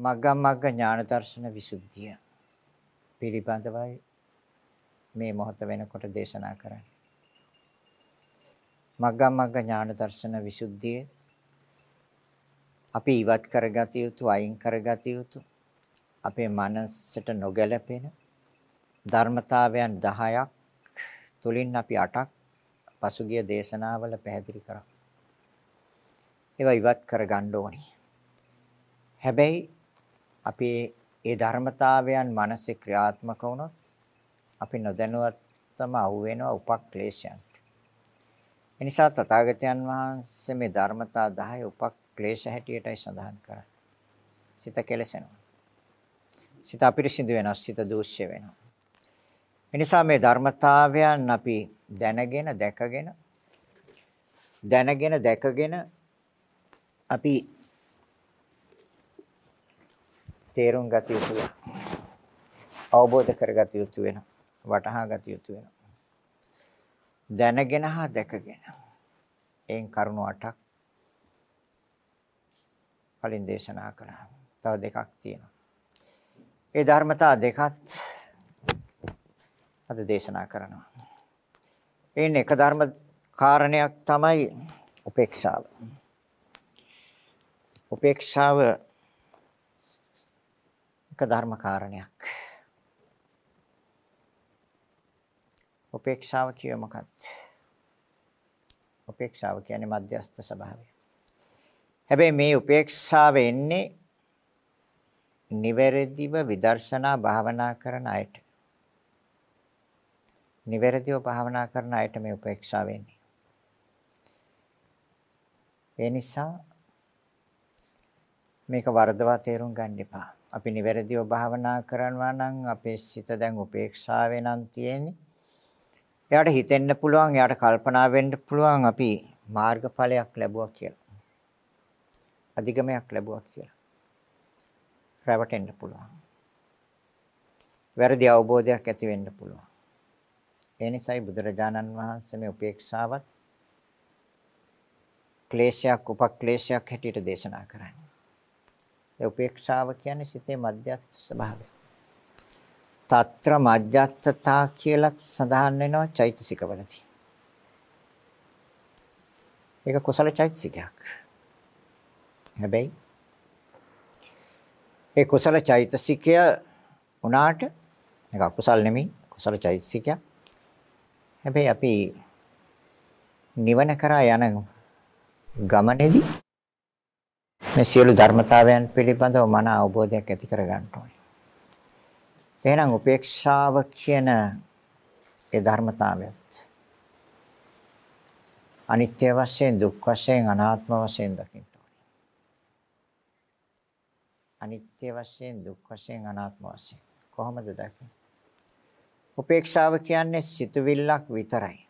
මග්ග මග්ග ඥාන දර්ශන විසුද්ධිය පිළිබඳවයි මේ මොහොත වෙනකොට දේශනා කරන්නේ. මග්ග මග්ග ඥාන දර්ශන විසුද්ධිය අපි ඉවත් කරගත යුතු අයින් කරගත යුතු අපේ මනසට නොගැලපෙන ධර්මතාවයන් 10ක් තුලින් අපි 8ක් පසුගිය දේශනාවල පැහැදිලි කරා. ඒවා ඉවත් කරගන්න ඕනේ. හැබැයි අපි ඒ ධර්මතාවයන් මනසේ ක්‍රියාත්මක වුණොත් අපි නොදැනුවත්වම අහු වෙනවා උපක්ලේශයන්ට. එනිසා තථාගතයන් වහන්සේ මේ ධර්මතා 10 උපක්ලේශ හැටියටයි සඳහන් කරන්නේ. සිත කෙලසෙනවා. සිත අපිරිසිදු වෙනවා, සිත දූෂ්‍ය වෙනවා. එනිසා මේ ධර්මතාවයන් අපි දැනගෙන දැකගෙන දැනගෙන දැකගෙන අපි තේරුම් ගත යුතු වෙනවා. අවබෝධ කරගත යුතු වෙනවා. වටහා ගත යුතු වෙනවා. දැනගෙන හා දැකගෙන. එයින් කරුණු 8ක් කලින් දේශනා කළා. තව දෙකක් තියෙනවා. ඒ ධර්මතා දෙකත් අද දේශනා කරනවා. එයින් එක ධර්ම කාරණයක් තමයි උපේක්ෂාව. උපේක්ෂාව එක ධර්ම කාරණයක්. උපේක්ෂාව කියේ මොකක්ද? උපේක්ෂාව කියන්නේ මධ්‍යස්ථ ස්වභාවය. හැබැයි මේ උපේක්ෂාව එන්නේ නිවැරදිව විදර්ශනා භාවනා කරන අයට. නිවැරදිව භාවනා කරන අයට මේ උපේක්ෂාව එන්නේ. ඒ නිසා මේක වරදවා තේරුම් ගන්න එපා. අපි නිවැරදිව භාවනා කරනවා නම් අපේ සිත දැන් උපේක්ෂාවේ නම් තියෙන්නේ. එයාට හිතෙන්න පුළුවන්, එයාට කල්පනා වෙන්න පුළුවන් අපි මාර්ගඵලයක් ලැබුවා කියලා. අධිගමයක් ලැබුවා කියලා. රැවටෙන්න පුළුවන්. වැරදි අවබෝධයක් ඇති වෙන්න පුළුවන්. ඒ නිසායි බුදුරජාණන් වහන්සේ මේ උපේක්ෂාවත් ක්ලේශයක් උපක්ලේශයක් හැටියට දේශනා කරන්නේ. ඒ උපේක්ෂාව කියන්නේ සිතේ මධ්‍යස්ථ ස්වභාවය. తත්‍ර මධ්‍යස්ථතා කියලා සඳහන් වෙනවා චෛතසිකවලදී. ඒක කුසල චෛතසිකයක්. හැබැයි ඒ කුසල චෛතසිකය උනාට ඒක අකුසල් නෙමෙයි කුසල චෛතසිකයක්. හැබැයි අපි නිවන කරා යන ගමනේදී මේ සියලු ධර්මතාවයන් පිළිබඳව මන අවබෝධයක් ඇති කර ගන්න ඕනේ. එහෙනම් උපේක්ෂාව කියන ඒ ධර්මතාවයත් අනිත්‍ය වශයෙන් දුක් වශයෙන් අනාත්ම වශයෙන් දකින්න ඕනේ. අනිත්‍ය වශයෙන් දුක් වශයෙන් අනාත්ම වශයෙන් කොහොමද දකින්නේ? උපේක්ෂාව කියන්නේ සිතුවිල්ලක් විතරයි.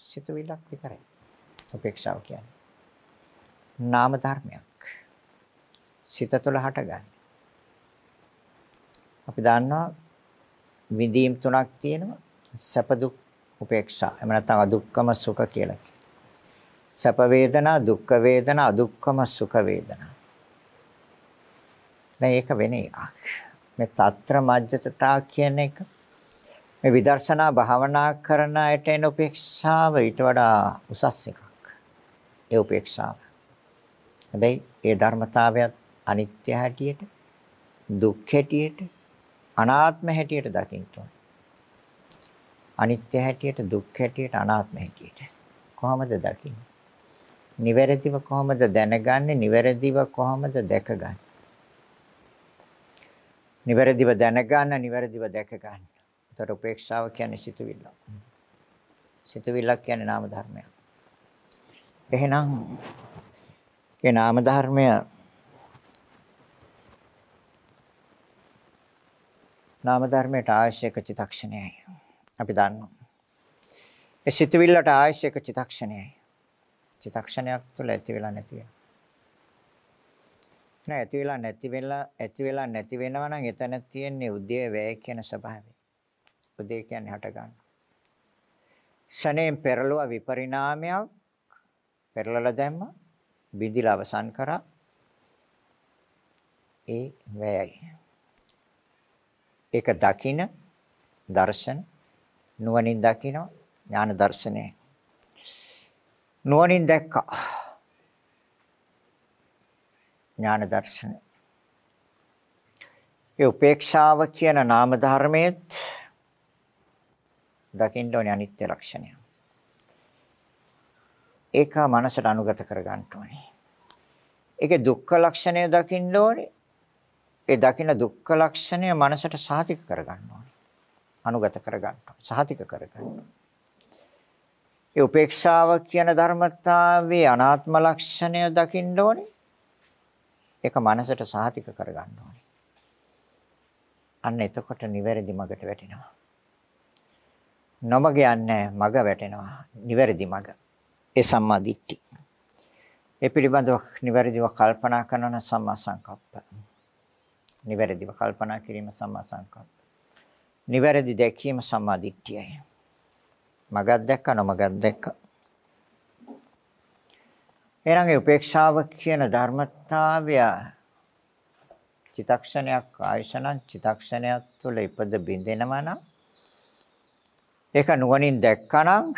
සිතුවිල්ලක් විතරයි. උපේක්ෂාව කියන්නේ නාම ධර්මයක්. සිත තුළ හටගන්නේ. අපි දන්නවා විදීම් තුනක් තියෙනවා. සැප දුක් උපේක්ෂා. එහෙම නැත්නම් අදුක්කම සුඛ කියලා කියනවා. සැප වේදනා, දුක්ඛ වේදනා, අදුක්කම සුඛ වේදනා. දැන් ඒක වෙන එකක්. මේ తත්‍ර මජ්ජතතා කියන එක මේ විදර්ශනා භාවනා කරන අයට එන උපේක්ෂාව ඊට වඩා උසස් එකක්. ඒ උපේක්ෂාව. හැබැයි ඒ ධර්මතාවයත් අනිත්‍ය හැටියට, දුක් හැටියට, අනාත්ම හැටියට දකින්න ඕනේ. අනිත්‍ය හැටියට, දුක් හැටියට, අනාත්ම හැටියට. කොහොමද දකින්නේ? නිවැරදිව කොහොමද දැනගන්නේ? නිවැරදිව කොහොමද දැකගන්නේ? නිවැරදිව දැනගන්න, නිවැරදිව දැකගන්න. ඒතර උපේක්ෂාව කියන්නේ සිතුවිල්ල. සිතුවිල්ලක් කියන්නේ නාම ධර්මයක්. එහෙනම් ඒ නාම ධර්මය නාම ධර්මයට අවශ්‍යක චිතක්ෂණයයි. අපි දන්නවා. ඒ සිතුවිල්ලට අවශ්‍යක චිතක්ෂණයයි. චිතක්ෂණයක් තුළ ඇති වෙලා නැති වෙනවා. නෑ ඇති වෙලා නැති වෙලා ඇති වෙලා නැති වෙනවා නම් එතන තියෙන්නේ උදේ වැය කියන ස්වභාවය. උදේ කියන්නේ හට ගන්න. ෂණයෙන් පෙරළුව විපරිණාමයක් පෙරලලා දැම්මා බිඳිලා අවසන් කරා ඒ වැයයි. ඒක දකින දර්ශන නුවණින් දකින ඥාන දර්ශනය. නුවණින් දැක්කා. ඥාන දර්ශනය. ඒ උපේක්ෂාව කියන නාම ධර්මයේත් දකින්න ඕනේ අනිත්‍ය ලක්ෂණය. ඒක මනසට අනුගත කර ගන්න ඕනේ. ඒකේ දුක්ඛ ලක්ෂණය දකින්න ඕනේ. ඒ දකින්න දුක්ඛ ලක්ෂණය මනසට සාතික කර ගන්න ඕනේ. අනුගත කර ගන්න ඕනේ. සාතික කර ගන්න. ඒ උපේක්ෂාව කියන ධර්මතාවයේ අනාත්ම ලක්ෂණය දකින්න ඕනේ. ඒක මනසට සාතික කර ගන්න ඕනේ. අන්න එතකොට නිවැරදි මගට වැටෙනවා. නොමග යන්නේ මග වැටෙනවා. නිවැරදි මග. ඒ සම්මා දිට්ඨි. ඒ පිළිබඳව නිවැරදිව කල්පනා කරන සම්මා සංකප්ප. නිවැරදිව කල්පනා කිරීම සම්මා සංකප්ප. නිවැරදි දැකීම සම්මා දිට්ඨියයි. මගක් දැක්ක නොමගක් දැක්ක. එහෙනම් ඒ උපේක්ෂාව කියන ධර්මතාවය චිතක්ෂණයක් ආයශනං චිතක්ෂණයක් තුළ ඉපද බින්දෙනවා නම් ඒක නුවණින් දැක්කනම්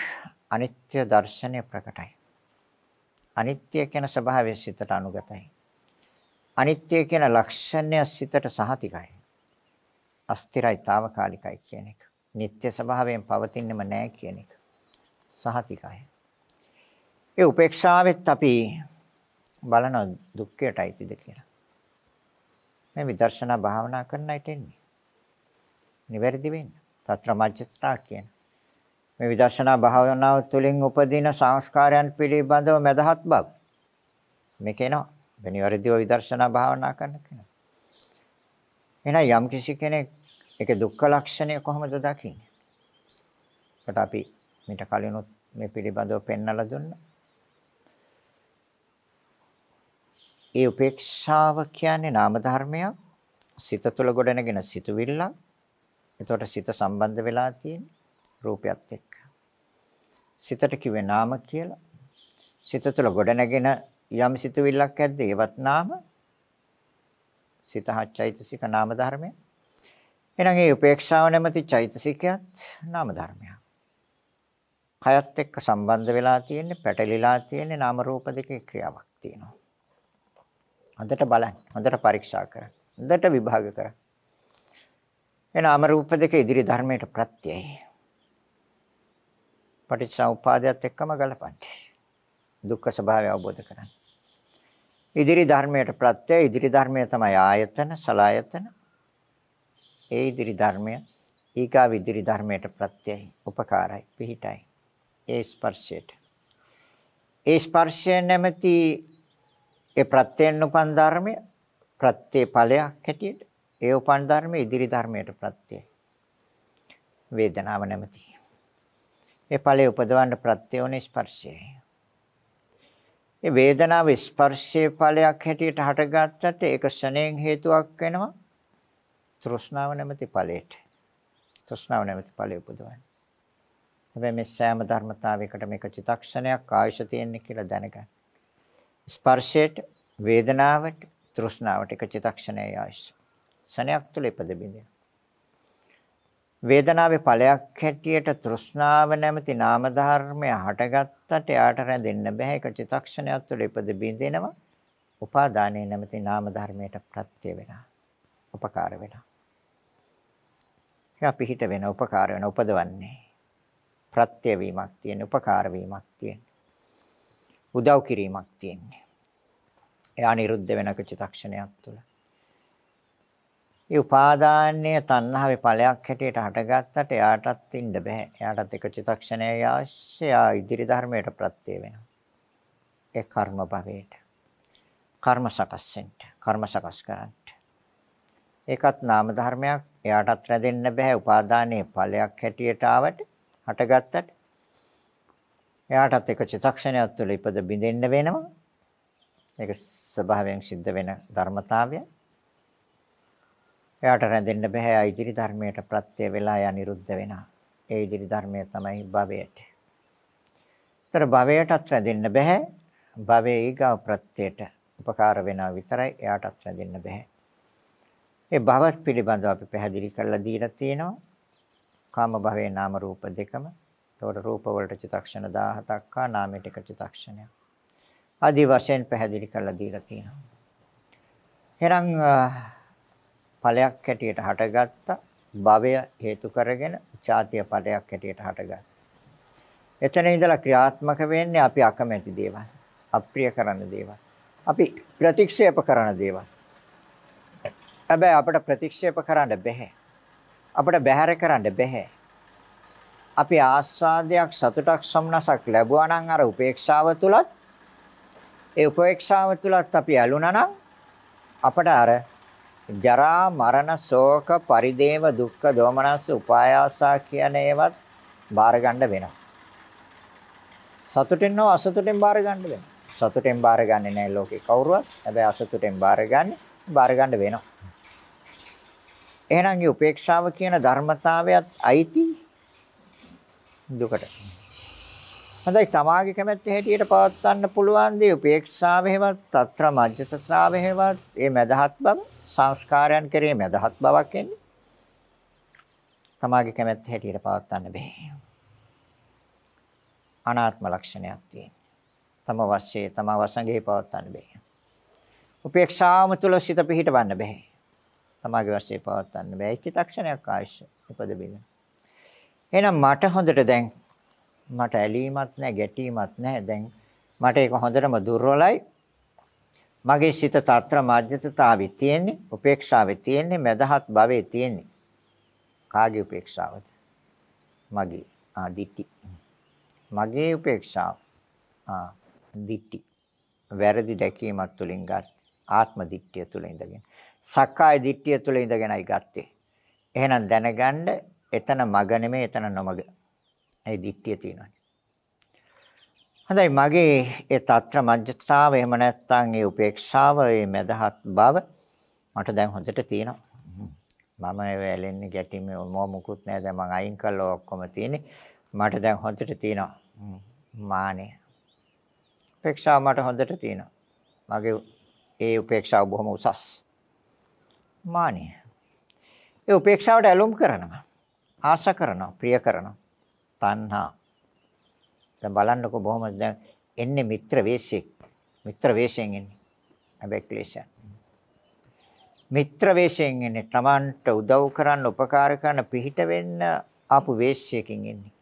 අනිත්‍ය දර්ශනය ප්‍රකටයි. අනිත්‍ය කියන ස්වභාවය සිතට අනුගතයි. අනිත්‍ය කියන ලක්ෂණය සිතට සහතිකයි. අස්තිරයි తాවකාලිකයි කියන එක. නিত্য ස්වභාවයෙන් පවතින්නෙම නැහැ කියන එක. සහතිකයි. ඒ උපේක්ෂාවෙත් අපි බලන දුක්ඛයටයි තිද කියලා. මේ විදර්ශනා භාවනා කරන්නයිට එන්නේ. නිවැරදි වෙන්න. తත්‍ර මජ්ජත්‍රා කියන. මේ විදර්ශනා භාවනාව තුළින් උපදින සංස්කාරයන් පිළිබඳව මදහත් බව. මේ කියනවා වෙනිවැරදිව විදර්ශනා භාවනා කරන කෙනා. එහෙනම් යම් කිසි කෙනෙක් ඒකේ දුක්ඛ ලක්ෂණය කොහොමද දකින්නේ? ඒකට අපි මීට කලිනුත් මේ පිළිබඳව පෙන්වලා දුන්නා. ඒ උපේක්ෂාව කියන්නේ නාම ධර්මයක්. සිත තුළ ගොඩනගෙන සිතුවිල්ලක්. එතකොට සිත සම්බන්ධ වෙලා තියෙන රූපයත් එක්ක. සිතට කිව්වේ නාම කියලා. සිත තුළ ගොඩනැගෙන යම් සිතුවිල්ලක් ඇද්ද ඒවත් නාම. සිත හච්චෛතසික නාම ධර්මය. එහෙනම් ඒ උපේක්ෂාව නැමැති චෛතසිකයත් නාම ධර්මයක්. කයත් එක්ක සම්බන්ධ වෙලා තියෙන්නේ පැටලිලා තියෙන්නේ නාම රූප දෙකේ ක්‍රියාවක් තියෙනවා. හොඳට බලන්න. හොඳට පරීක්ෂා කරන්න. හොඳට විභාග කරන්න. එන නාම රූප දෙක ඉදිරි ධර්මයට ප්‍රත්‍යයයි. පටිච්චසමුපාදයට එක්කම ගලපන්න. දුක්ඛ ස්වභාවය අවබෝධ කරගන්න. ඉදිරි ධර්මයට ප්‍රත්‍යය ඉදිරි ධර්මය තමයි ආයතන සලායතන. ඒ ඉදිරි ධර්මය ඊකා විදිරි ධර්මයට ප්‍රත්‍යයයි උපකාරයි පිහිටයි. ඒ ස්පර්ශයට. ඒ ස්පර්ශය නැමැති ඒ ප්‍රත්‍යයෙන් උපන් ධර්මය ප්‍රත්‍ය ඵලයක් හැටියට ඒ උපන් ධර්මය ඉදිරි ධර්මයට ප්‍රත්‍යයයි. වේදනාව නැමැති ඒ ඵලයේ උපදවන්න ප්‍රත්‍යෝනේ ස්පර්ශයයි. ඒ වේදනාව ස්පර්ශයේ ඵලයක් හැටියට හටගත්තට ඒක ශණයෙන් හේතුවක් වෙනවා තෘෂ්ණාව නැමැති ඵලයට. තෘෂ්ණාව නැමැති ඵලය උපදවන්නේ. හැබැයි මේ සෑම ධර්මතාවයකට මේක චිතක්ෂණයක් ආයශ තියෙන්නේ කියලා දැනගන්න. ස්පර්ශයට වේදනාවට තෘෂ්ණාවට එක චිතක්ෂණයයි ආයශ. ශණයක් තුල ඉපද බින්දින. වේදනාවේ ඵලයක් හැටියට තෘෂ්ණාව නැමැති නාම ධර්මය හටගත්තට යාට රැඳෙන්න බෑ ඒක චිතක්ෂණයක් තුළ ඉපද බිඳෙනවා. උපාදානයේ නැමැති නාම ධර්මයට ප්‍රත්‍ය වෙනවා. උපකාර වෙනවා. එයා පිහිට වෙන උපකාර වෙන උපදවන්නේ. ප්‍රත්‍ය වීමක් තියෙන උපකාර වීමක් තියෙන. උදව් කිරීමක් තියෙන්නේ. එයා නිරුද්ධ වෙනක චිතක්ෂණයක් තුළ. ඒ උපාදානය තණ්හාවේ ඵලයක් හැටියට හටගත්තට එයාටත් ඉන්න බෑ. එයාටත් එක චිතක්ෂණයයි අවශ්‍ය. යා ඉදිරි ධර්මයට ප්‍රත්‍ය වෙනවා. ඒ කර්ම භවයට. කර්ම සකස්සෙන්න, කර්ම සකස් කරන්න. ඒකත් නාම ධර්මයක්. එයාටත් රැඳෙන්න බෑ. උපාදානයේ ඵලයක් හැටියට ආවට හටගත්තට එයාටත් එක චිතක්ෂණයක් තුළ ඉපද බිඳෙන්න වෙනවා. ඒක ස්වභාවයෙන් සිද්ධ වෙන ධර්මතාවය. එයාට රැඳෙන්න බෑ. ආ ඉදිරි ධර්මයට ප්‍රත්‍ය වෙලා යා නිරුද්ධ වෙනවා. ඒ ඉදිරි ධර්මය තමයි භවයට. ତර භවයටත් රැඳෙන්න බෑ. භවයේ ඊගා ප්‍රත්‍යයට උපකාර වෙනවා විතරයි එයාටත් රැඳෙන්න බෑ. ඒ භව පිළිබඳව අපි පැහැදිලි කරලා දීලා තියෙනවා. කාම භවයේ නාම රූප දෙකම. ඒතකොට රූප වලට චිතක්ෂණ 17ක් හා නාමයට එක චිතක්ෂණයක්. ආදී වශයෙන් පැහැදිලි කරලා දීලා තියෙනවා. එහෙනම් ඵලයක් හැටියට හටගත්ත භවය හේතු කරගෙන ඡාතිය ඵලයක් හැටියට හටගත්ත. එතන ඉඳලා ක්‍රියාත්මක වෙන්නේ අපි අකමැති දේවල්. අප්‍රිය කරන දේවල්. අපි ප්‍රතික්ෂේප කරන දේවල්. හැබැයි අපිට ප්‍රතික්ෂේප කරන්න බැහැ. අපිට බැහැර කරන්න බැහැ. අපි ආස්වාදයක් සතුටක් සම්නසක් ලැබුවා නම් අර උපේක්ෂාව තුලත් ඒ උපේක්ෂාව තුලත් අපි ඇලුනා නම් අපට අර ජරා මරණ ශෝක පරිදේව දුක්ඛ දෝමනස් උපායාසා කියන ඒවත් බාර ගන්න වෙනවා. සතුටෙන් නෝ අසතුටෙන් බාර ගන්න වෙනවා. සතුටෙන් බාර ගන්නේ නැහැ ලෝකේ කවුරුවත්. හැබැයි අසතුටෙන් බාර ගන්න බාර ගන්න වෙනවා. එහෙනම් මේ උපේක්ෂාව කියන ධර්මතාවයත් අයිති දුකට. හොඳයි තමාගේ කැමැත්ත හැටියට පවත්වන්න පුළුවන් දේ උපේක්ෂාව හේවත් తත්‍ර මජ්ජතතාව හේවත් ඒ මදහත් බව සංස්කාරයන් කෙරේ මදහත් බවක් එන්නේ. තමාගේ කැමැත්ත හැටියට පවත්වන්න බෑ. අනාත්ම ලක්ෂණයක් තියෙන. තම වශයේ තම වසඟේ පවත්වන්න බෑ. උපේක්ෂාවම තුල සිත පිහිටවන්න බෑ. තමාගේ වශයේ පවත්වන්න බෑ. චිත්තක්ෂණයක් ආයශ උපද බිඳ. එහෙනම් මට හොඳට දැන් මට ඇලීමක් නැහැ ගැටීමක් නැහැ. දැන් මට ඒක හොඳටම දුර්වලයි. මගේ සිත తත්‍ර මාජ්‍යතතාවේ තියෙන්නේ උපේක්ෂාවේ තියෙන්නේ මදහත් භවයේ තියෙන්නේ. කාගේ උපේක්ෂාවද? මගේ. ආ දිටි මගේ උපේක්ෂාව. ආ දිටි වැරදි දැකීමක් තුලින් ගත් ආත්ම දිට්ඨිය තුල ඉඳගෙන. සක්කාය දිට්ඨිය තුල ඉඳගෙනයි ගත්තේ. එහෙනම් දැනගන්න එතන මග නෙමෙයි එතන නොමග. ඒ දිට්ඨිය තියෙනවා. හොඳයි මගේ ඒ తත්‍ර මජ්ජතාව එහෙම නැත්නම් ඒ උපේක්ෂාව ඒ මදහත් බව මට දැන් හොඳට තියෙනවා. මම වැලෙන්නේ ගැටීමේ මොම මුකුත් නැහැ දැන් මම අයින් කළා ඔක්කොම තියෙන්නේ. මට දැන් හොඳට තියෙනවා. මානෙ. උපේක්ෂාව මට හොඳට තියෙනවා. මගේ ඒ උපේක්ෂාව බොහොම උසස්. මානෙ. ඒ උපේක්ෂාවට ඇලුම් කරනවා. ආශ කරනවා, ප්‍රිය කරනවා. තණ්හා. දැන් බලන්නකො බොහොම දැන් එන්නේ මිත්‍ර වේශයෙන්. මිත්‍ර වේශයෙන් එන්නේ. හැබැයි ක්ලේශය. මිත්‍ර වේශයෙන් එන්නේ Tamanට උදව් කරන්න, උපකාර කරන්න, පිහිට වෙන්න ආපු වේශයකින් එන්නේ.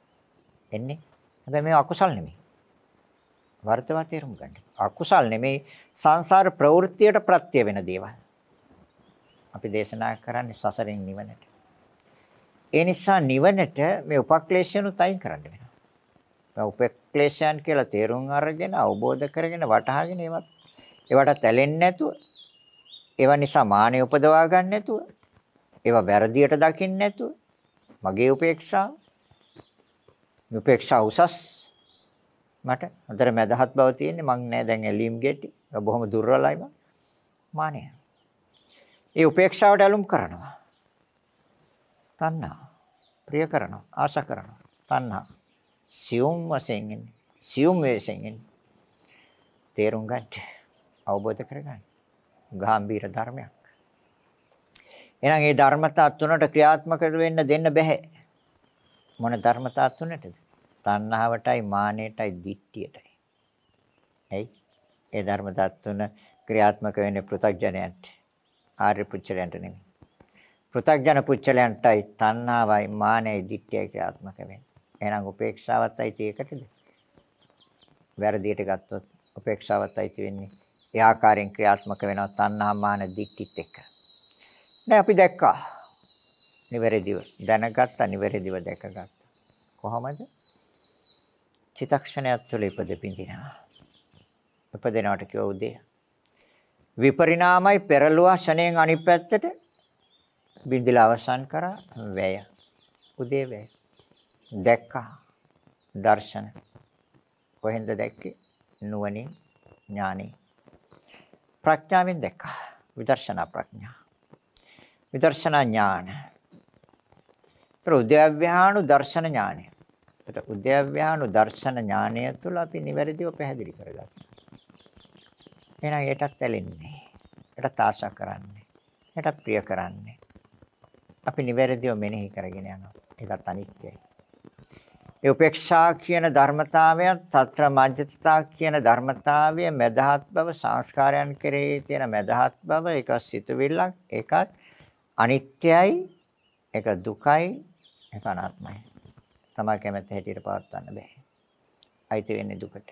එන්නේ. හැබැයි මේ අකුසල් නෙමෙයි. වර්තවා තේරුම් ගන්න. අකුසල් නෙමෙයි සංසාර ප්‍රවෘත්තියට ප්‍රත්‍ය වෙන දේවල්. අපි දේශනා කරන්නේ සසරෙන් නිවනට. ඒ නිසා නිවනට මේ උපක්ලේශයනුත් අයින් කරන්න වෙනවා. මේ උපක්ලේශයන් කියලා තේරුම් අරගෙන අවබෝධ කරගෙන වටහාගෙන ඒවත් ඒවට තැලෙන්නේ නැතුව ඒවා නිසා මානෙ උපදවා ගන්න නැතුව ඒවා වැරදියට දකින්න නැතුව මගේ උපේක්ෂාව උපේක්ෂා උසස්. මට අතර මැදහත් බව තියෙන්නේ මං නෑ දැන් ඇලීම් ගෙටි බොහොම දුර්වලයි මං. මානෙ. ඒ උපේක්ෂාවට ඇලුම් කරනවා. තණ්හා. ප්‍රිය කරනවා, ආශා කරනවා. තණ්හා. සියුම් වශයෙන් ඉන්නේ. සියුම් වශයෙන් ඉන්නේ. තේරුම් ගන්න. අවබෝධ කරගන්න. ගාම්භීර ධර්මයක්. එහෙනම් මේ ධර්මතා තුනට ක්‍රියාත්මක වෙන්න දෙන්න බෑ. මොන ධර්මතා තුනටද? තණ්හාවටයි, මානෙටයි, දිට්ඨියටයි. එයි ඒ ධර්මතා තුන ක්‍රියාත්මක වෙන්නේ පෘථග්ජනයන්ට. ආර්ය පුච්චලයන්ට නෙමෙයි. පෘථග්ජන පුච්චලයන්ටයි තණ්හාවයි මානයයි දික්කයයි ක්‍රියාත්මක වෙන්නේ. එහෙනම් උපේක්ෂාවත් අයිති ඒකටද? වැරදියට ගත්තොත් උපේක්ෂාවත් අයිති වෙන්නේ ඒ ආකාරයෙන් ක්‍රියාත්මක වෙනවා තණ්හා මාන දික්කිත් එක්ක. දැන් අපි දැක්කා. නිවැරදිව දැනගත්තා නිවැරදිව දැකගත්තා. කොහොමද? චිතක්ෂණයක් තුළ ඉපද පිඳිනවා. ඉපදෙනවට කිව්ව උදේ. විපරිණාමයි පෙරළුවා ෂණයෙන් අනිත් පැත්තට බින්දලා අවසන් කරා වැය. උදේ වැය. දැක්කා. දර්ශන. කොහෙන්ද දැක්කේ? නුවණින් ඥානෙ. ප්‍රඥාවෙන් දැක්කා. විදර්ශනා ප්‍රඥා. විදර්ශනා ඥාන. ඒතර උද්‍යව්‍යාණු දර්ශන ඥානය. ඒතර උද්‍යව්‍යාණු දර්ශන ඥානය තුළ අපි නිවැරදිව පැහැදිලි කරගත්තා. එහෙනම් ඒටත් ඇලෙන්නේ. ඒටත් ආශා කරන්නේ. ඒකට ප්‍රිය කරන්නේ. අපි නිවැරදිව මෙනෙහි කරගෙන යනවා. ඒකත් අනිත්‍යයි. ඒ උපේක්ෂා කියන ධර්මතාවය, తත්‍ර මජ්ජතතා කියන ධර්මතාවය, මදහත් බව, සංස්කාරයන් කෙරෙහි තියෙන මදහත් බව, ඒක සිතුවිල්ලක්, ඒකත් අනිත්‍යයි, ඒක දුකයි, ඒක අනාත්මයි. තමයි කැමැත්ත හැටියට පවත්වන්න බෑ. අයිති වෙන්නේ දුකට.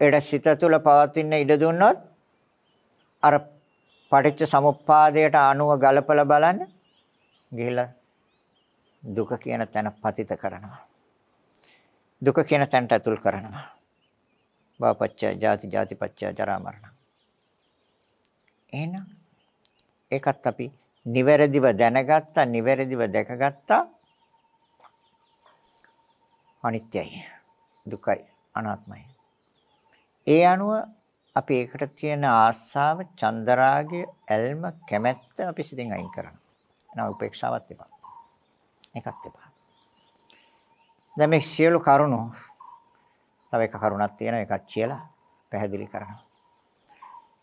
ඒට සිත තුළ පවතින ඉඩ දුන්නොත් අර පටිච්ච සමුප්පාදයට අනුව ගලපලා බලන්න ගිහිලා දුක කියන තැන පතිත කරනවා. දුක කියන තැනට ඇතුල් කරනවා. භවපච්චය, ජාති ජාතිපච්චය, ජරා මරණ. එහෙනම් ඒකත් අපි නිවැරදිව දැනගත්තා, නිවැරදිව දැකගත්තා. අනිත්‍යයි, දුකයි, අනාත්මයි. ඒ අනුව අපි ඒකට තියෙන ආශාව, චන්දරාගය, ඇල්ම, කැමැත්ත අපි සිතින් අයින් කරනවා. එහෙනම් උපේක්ෂාවත් එපා. ඒකත් එපා. දැන් මේ සියලු කරුණු තව එක කරුණක් තියෙනවා ඒකත් කියලා පැහැදිලි කරනවා.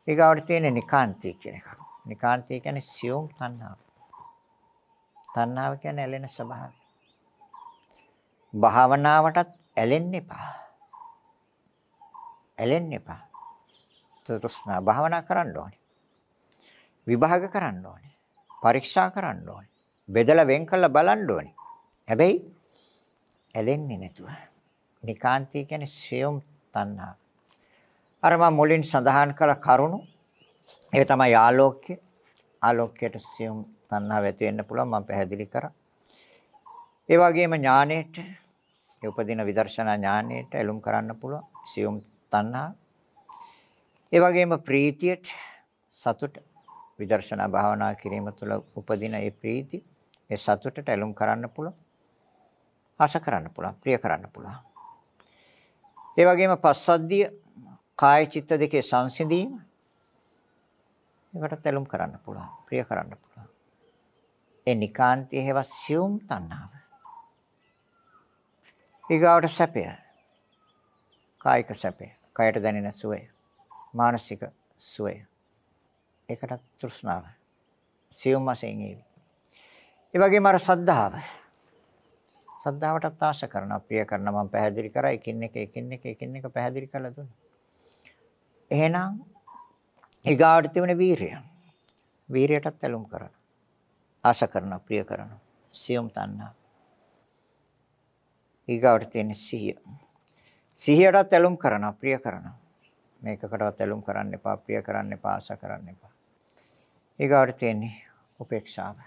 ඊගාවට තියෙන නිකාන්තය කියන එක. නිකාන්තය කියන්නේ සියුම් තණ්හාව. තණ්හාව කියන්නේ ඇලෙන ස්වභාවය. භාවනාවටත් ඇලෙන්න එපා. ඇලෙන්න එපා. තෘෂ්ණා භාවනා කරන්න ඕනේ. විභාග කරන්න ඕනේ. පරීක්ෂා කරන්න ඕනේ. බෙදලා වෙන් කරලා බලන්න ඕනේ. හැබැයි ඇලෙන්නේ නැතුව. නිකාන්තය කියන්නේ සියුම් තණ්හා. අර මම මුලින් සඳහන් කළ කරුණු ඒ තමයි ආලෝක්‍ය. ආලෝකයට සියුම් තණ්හාව ඇති වෙන්න පුළුවන් මම පැහැදිලි කරා. ඒ වගේම ඥානෙට ඒ උපදින විදර්ශනා ඥානෙට එළුම් කරන්න පුළුවන් සියුම් තණ්හා. ඒ වගේම ප්‍රීතියට සතුට විදර්ශනා භාවනා කිරීම තුළ උපදින ඒ ප්‍රීති ඒ සතුටට ඇලුම් කරන්න පුළුවන්. ආශ කරන්න පුළුවන්, ප්‍රිය කරන්න පුළුවන්. ඒ වගේම පස්සද්ධිය කාය චිත්ත දෙකේ සංසිඳීම ඒකට ඇලුම් කරන්න පුළුවන්, ප්‍රිය කරන්න පුළුවන්. ඒ නිකාන්තයේ හේව සියුම් තණ්හාව. ඊගාවට සැපය. කායික සැපය, කයට දැනෙන සුවය, මානසික සුවය. ඒකට තෘෂ්ණාව. සියුම් වශයෙන් ඒවි. ඒ වගේම අර සද්ධාව. සද්ධාවටත් ආශ කරනවා, ප්‍රිය කරනවා මම පැහැදිලි කරා එකින් එක එකින් එක එකින් එක පැහැදිලි කරලා දුන්නා. එහෙනම් ඊගාවට තිබෙන වීරිය. වීරියටත් ඇලුම් කරනවා. ආශ කරනවා, ප්‍රිය කරනවා. සියුම් තණ්හා. ඊගාවට තියෙන සිහිය. සිහියටත් ඇලුම් කරනවා, ප්‍රිය කරනවා. මේකකටවත් ඇලුම් කරන්න එපා, ප්‍රිය කරන්න එපා, ආශ කරන්න එපා. ඊගාවට තියෙන්නේ උපේක්ෂාව.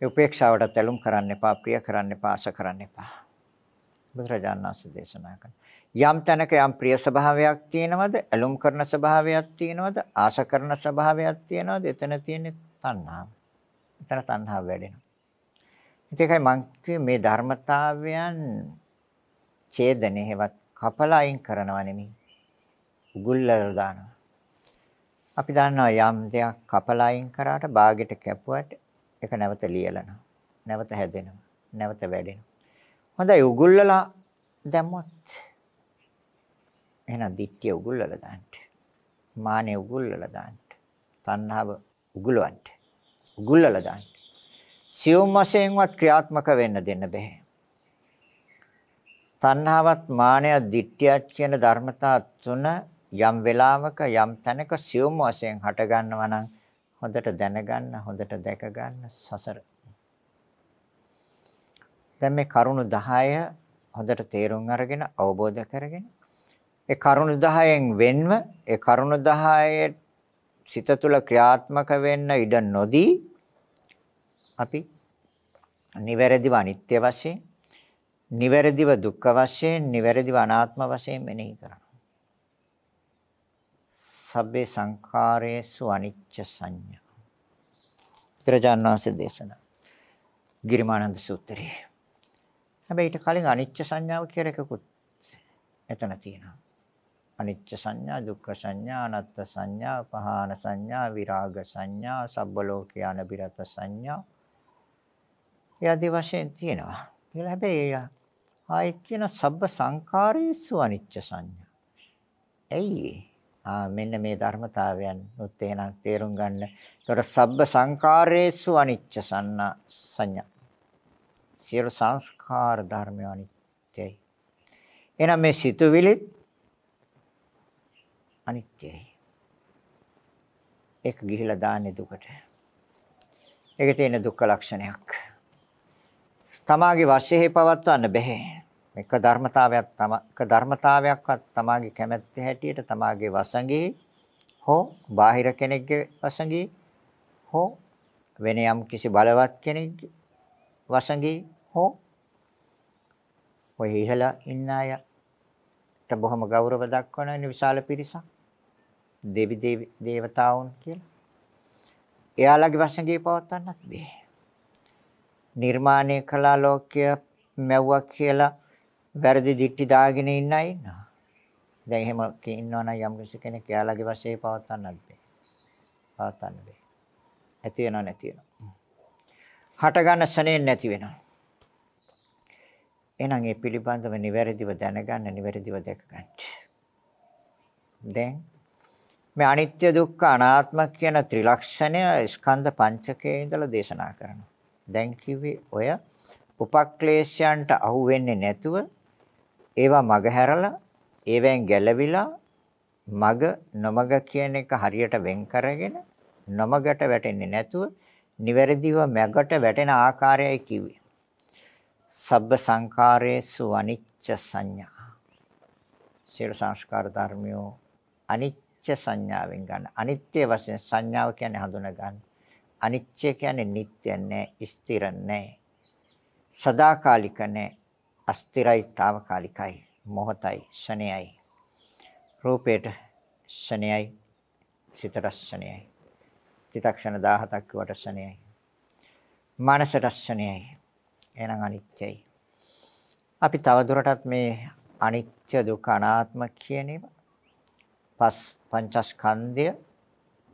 ඒ උපේක්ෂාවට ඇලුම් කරන්න එපා, ප්‍රිය කරන්න එපා, ආශ කරන්න එපා. බුදුරජාණන් වහන්සේ දේශනා කළා. යම් තැනක යම් ප්‍රිය ස්වභාවයක් තියෙනවද, ඇලුම් කරන ස්වභාවයක් තියෙනවද, ආශ කරන ස්වභාවයක් තියෙනවද, එතන තියෙන්නේ තණ්හාව. එතන තණ්හාව වැඩෙනවා. ඒකයි මං මේ ධර්මතාවයන් ඡේදනේ හෙවත් කපලා අයින් කරනව නෙමෙයි. උගුල්ලලා දානවා. අපි දන්නවා යම් දෙයක් කපලා අයින් කරාට බාගෙට කැපුවට ඒක නැවත ලියලනවා. නැවත හැදෙනවා. නැවත වැඩෙනවා. හොඳයි උගුල්ලලා දැම්මොත් එහෙනම් දිට්ඨිය උගුල්ලලා දාන්න. මානෙ උගුල්ලලා දාන්න. තණ්හාව උගුලවන්න. උගුල්ලලා දාන්න. සියුම් වශයෙන්වත් ක්‍රියාත්මක වෙන්න දෙන්න බෑ. තණ්හාවත් මානයත් දිට්ඨියත් කියන ධර්මතා තුන යම් වෙලාවක යම් තැනක සියුම් වශයෙන් හට ගන්නවා නම් හොඳට දැනගන්න හොඳට දැක ගන්න සසර. දැන් මේ කරුණු 10 හොඳට තේරුම් අරගෙන අවබෝධ කරගෙන ඒ කරුණු 10න් වෙන්ව ඒ කරුණු 10 සිත තුළ ක්‍රියාත්මක වෙන්න ඉඩ නොදී අපි නිවැරදිව අනිත්‍ය වශයෙන් නිවැරදිව දුක්ඛ වශයෙන් නිවැරදිව අනාත්ම වශයෙන් මෙනෙහි කරනවා. සබ්බේ සංඛාරේසු අනිච්ච සංඥා. ත්‍රිජාන වහන්සේ දේශනා. ගිරිමානන්ද සූත්‍රයේ. හැබැයි ඊට කලින් අනිච්ච සංඥාව කියලා එකකුත් එතන තියෙනවා. අනිච්ච සංඥා, දුක්ඛ සංඥා, අනාත්ත සංඥා, පහාන සංඥා, විරාග සංඥා, සබ්බලෝකයාන බිරත සංඥා. යදි වශයෙන් තියෙනවා. කියලා හැබැයි ආයෙත් කියන සබ්බ සංඛාරේසු අනිච්ච සංඥා. ඇයි ඒ? ආ මෙන්න මේ ධර්මතාවයන් උත් එහෙනම් තේරුම් ගන්න. ඒතර සබ්බ සංකාරේසු අනිච්ච සන්නා සංඥා. සියලු සංස්කාර ධර්ම අනිත්‍යයි. එහෙනම් මේ සිතුවිලි අනිත්‍යයි. ඒක ගිහිලා දාන්නේ දුකට. ඒකේ තියෙන දුක්ඛ ලක්ෂණයක්. තමාගේ වශයෙන් පවත්වන්න බෑ. එක ධර්මතාවයක් තම එක ධර්මතාවයක්වත් තමාගේ කැමැත්ත හැටියට තමාගේ වසඟේ හෝ බාහිර කෙනෙක්ගේ වසඟේ හෝ වෙන යම් කිසි බලවත් කෙනෙක්ගේ වසඟේ හෝ ඔය ඉහළ ඉන්න අයට බොහොම ගෞරව දක්වන විශාල පිරිසක් දෙවි දේවි දේවතාවුන් කියලා. එයාලගේ වසඟේ පවත්වන්නත් බෑ. නිර්මාණය කළා ලෝකය මැව්වා කියලා වැරදි දික්ටි දාගෙන ඉන්න අය ඉන්නවා. දැන් එහෙම ඉන්නවනම් යම් කෙනෙක් එයාලගේ වශයෙන් පවත්වන්නත් බෑ. පවත්වන්න බෑ. ඇති වෙනව නැති වෙනව. හට ගන්න ශනේ නැති වෙනවා. එහෙනම් මේ පිළිබඳව නිවැරදිව දැනගන්න නිවැරදිව දැක ගන්න. දැන් මේ අනිත්‍ය දුක්ඛ අනාත්ම කියන ත්‍රිලක්ෂණය ස්කන්ධ පංචකයේ ඉඳලා දේශනා කරනවා. දැන් කිව්වේ ඔය උපක්ලේශයන්ට අහු වෙන්නේ නැතුව ඒවා මග හැරලා ඒවෙන් ගැලවිලා මග නොමග කියන එක හරියට වෙන් කරගෙන නොමගට වැටෙන්නේ නැතුව නිවැරදිව මගට වැටෙන ආකාරයයි කිව්වේ. සබ්බ සංකාරේසු අනිච්ච සංඥා. සියලු සංස්කාර ධර්මියෝ අනිච්ච සංඥාවෙන් ගන්න. අනිත්‍ය වශයෙන් සංඥාව කියන්නේ හඳුන ගන්න. අනිච්ච කියන්නේ නිට්ටය නැහැ, ස්ථිර නැහැ. සදාකාලික නැහැ. අස්තිරයි తాවකාලිකයි මොහතයි ශණයයි රූපේට ශණයයි සිතට ශණයයි චිතක්ෂණ 17ක් වට ශණයයි මානසට ශණයයි එහෙනම් අනිත්‍යයි. අපි තවදුරටත් මේ අනිත්‍ය දුක්ඛ අනාත්ම කියන ඒවා පස් පංචස්කන්ධය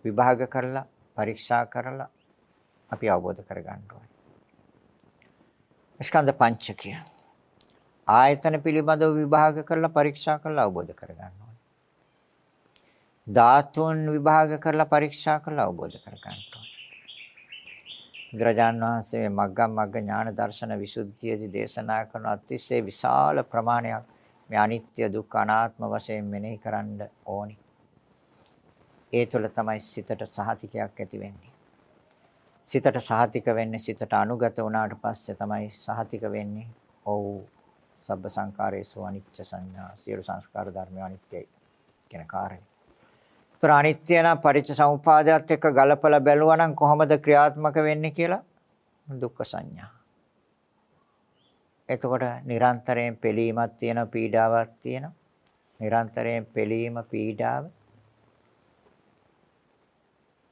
විභාග කරලා පරීක්ෂා කරලා අපි අවබෝධ කරගන්න ඕනේ. ස්කන්ධ පංචකය. ආයතන පිළිබඳව විභාග කරලා පරීක්ෂා කරලා අවබෝධ කරගන්න ඕනේ. ධාතුන් විභාග කරලා පරීක්ෂා කරලා අවබෝධ කරගන්න ඕනේ. බුදුරජාන් වහන්සේ මග්ගම් මග්ග ඥාන දර්ශන විසුද්ධියදී දේශනා කරන අතිශය විශාල ප්‍රමාණයක් මේ අනිත්‍ය දුක්ඛ අනාත්ම වශයෙන් මෙනෙහි කරන්න ඕනි. ඒ තුළ තමයි සිතට සහතිකයක් ඇති වෙන්නේ. සිතට සහතික වෙන්නේ සිතට අනුගත වුණාට පස්සේ තමයි සහතික වෙන්නේ. ඔව් සබ්බ සංකාරේසු අනිච්ච සංඥා සියලු සංස්කාර ධර්ම අනිත්‍යයි කියන කාරණේ. ତර අනිත්‍ය නම් පරිච්ඡ සමුපාදයට එක්ක ගලපලා බැලුවා නම් කොහොමද ක්‍රියාත්මක වෙන්නේ කියලා දුක්ඛ සංඥා. එතකොට නිරන්තරයෙන් පිළීමක් තියෙන පීඩාවක් තියෙන නිරන්තරයෙන් පිළීම පීඩාව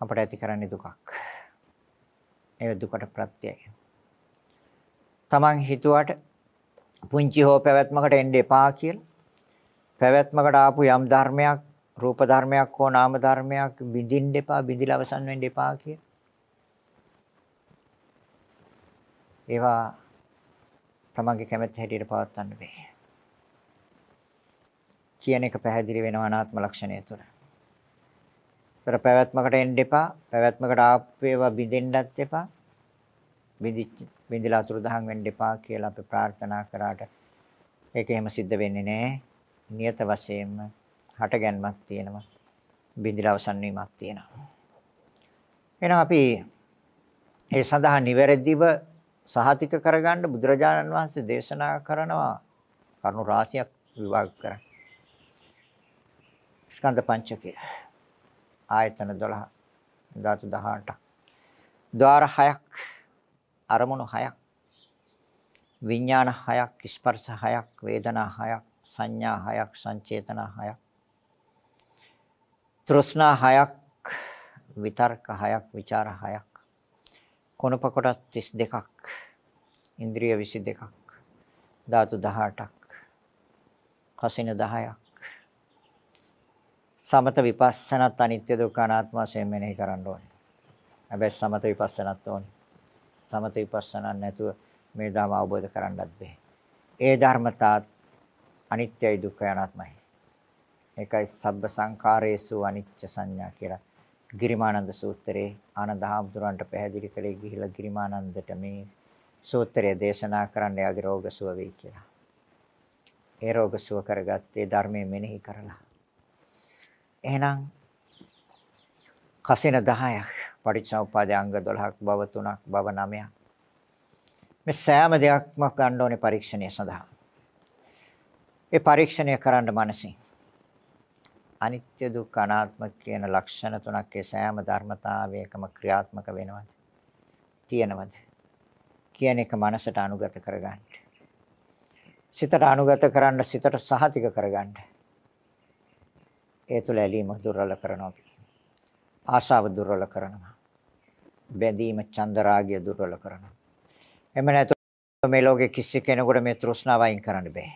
අපට ඇති කරන්නේ දුකක්. ඒ දුකට ප්‍රත්‍යයයි. Taman හිතුවට පුංචි හෝ පැවැත්මකට එන්න එපා කියලා. පැවැත්මකට ආපු යම් ධර්මයක්, රූප ධර්මයක් හෝ නාම ධර්මයක් බිඳින්න එපා, බිඳිලා අවසන් වෙන්න එපා කියලා. ඒවා තමන්ගේ කැමැත්ත හැටියට පවත්වන්න බෑ. කියන එක පැහැදිලි වෙනවා අනාත්ම ලක්ෂණය තුළ. ତර පැවැත්මකට එන්න එපා, පැවැත්මකට ආපු ඒවා බිඳෙන්නත් එපා. බිඳිච්ච බිඳලා අතුරුදහන් වෙන්න එපා කියලා අපි ප්‍රාර්ථනා කරාට ඒක එහෙම සිද්ධ වෙන්නේ නැහැ. නියත වශයෙන්ම හටගැන්මක් තියෙනවා. බිඳලා අවසන් වීමක් තියෙනවා. එහෙනම් අපි ඒ සඳහා නිවැරදිව සහතික කරගන්න බුදුරජාණන් වහන්සේ දේශනා කරනවා කරුණු රාශියක් විභාග කරන්න. ස්කන්ධ පංචකය ආයතන 12 ධාතු 18ක් ద్వාර 6ක් අරමුණු හයක් විඥාන හයක් ස්පර්ශ හයක් වේදනා හයක් සංඥා හයක් සංචේතන හයක් තෘෂ්ණා හයක් විතර්ක හයක් ਵਿਚාර හයක් කොනප කොටස් 32ක් ඉන්ද්‍රිය 22ක් ධාතු 18ක් කසින 10ක් සමත විපස්සනත් අනිත්‍ය දුක්ඛ අනාත්ම වශයෙන් මෙනෙහි කරන්න ඕනේ. හැබැයි සමත විපස්සනත් ඕනේ. සමත විපස්සනා නැතුව මේ ධර්ම අවබෝධ කරන්නත් බෑ. ඒ ධර්මතාත් අනිත්‍යයි දුක්ඛයි අනාත්මයි. ඒකයි සබ්බ සංඛාරේසු අනිච්ච සංඥා කියලා. ගිරිමානන්ද සූත්‍රයේ ආනන්ද හාමුදුරන්ට පැහැදිලි කළේ ගිහිලා ගිරිමානන්දට මේ සූත්‍රය දේශනා කරන්න යාගේ රෝග සුව වෙයි කියලා. ඒ රෝග සුව කරගත්තේ ධර්මයේ මෙනෙහි කරලා. එහෙනම් කසින 10ක් පටිච්චසමුප්පාද අංග 12ක් භව 3ක් භව 9ක් මේ සෑම දෙයක්ම ගන්න ඕනේ පරීක්ෂණය සඳහා. ඒ පරීක්ෂණය කරන්න මනසින් අනිත්‍ය දුක්ඛ අනාත්ම කියන ලක්ෂණ තුනක් ඒ සෑම ධර්මතාවයකම ක්‍රියාත්මක වෙනවද? තියෙනවද? කියන එක මනසට අනුගත කරගන්න. සිතට අනුගත කරන්න සිතට සහතික කරගන්න. ඒ තුළ ඇලීම දුර්වල කරනවා අපි. ආශාව දුර්වල කරනවා. බැඳීම චන්දරාගය දුර්වල කරනවා. එමෙ නැත්නම් මේ ලෝකේ කිසි කෙනෙකුට මේ තෘෂ්ණාව අයින් කරන්න බෑ.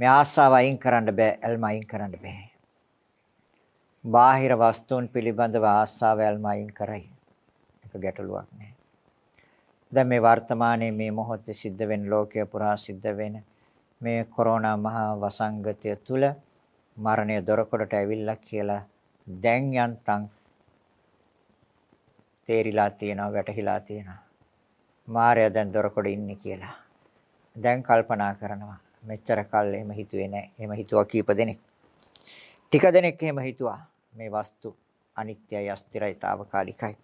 මේ ආශාව අයින් කරන්න බෑ, ඇල්ම අයින් කරන්න බෑ. බාහිර වස්තුන් පිළිබඳව ආශාව ඇල්ම අයින් කරයි. ඒක ගැටලුවක් නෑ. දැන් මේ වර්තමානයේ මේ මොහොතේ සිද්ධ වෙන ලෝකය පුරා සිද්ධ වෙන මේ කොරෝනා මහා වසංගතය තුල මරණය දොරකඩට ඇවිල්ලා කියලා දැන් යන්තම් තේරිලා තියෙනවා වැටහිලා තියෙනවා. මාර්යා දැන් දොරකඩ ඉන්නේ කියලා. දැන් කල්පනා කරනවා. මෙච්චර කල් එහෙම හිතුවේ නැහැ. එහෙම හිතුවා කීප දෙනෙක්. ටික දෙනෙක් එහෙම හිතුවා. මේ වස්තු අනිත්‍යයි අස්තිරයි తాවකාලිකයි.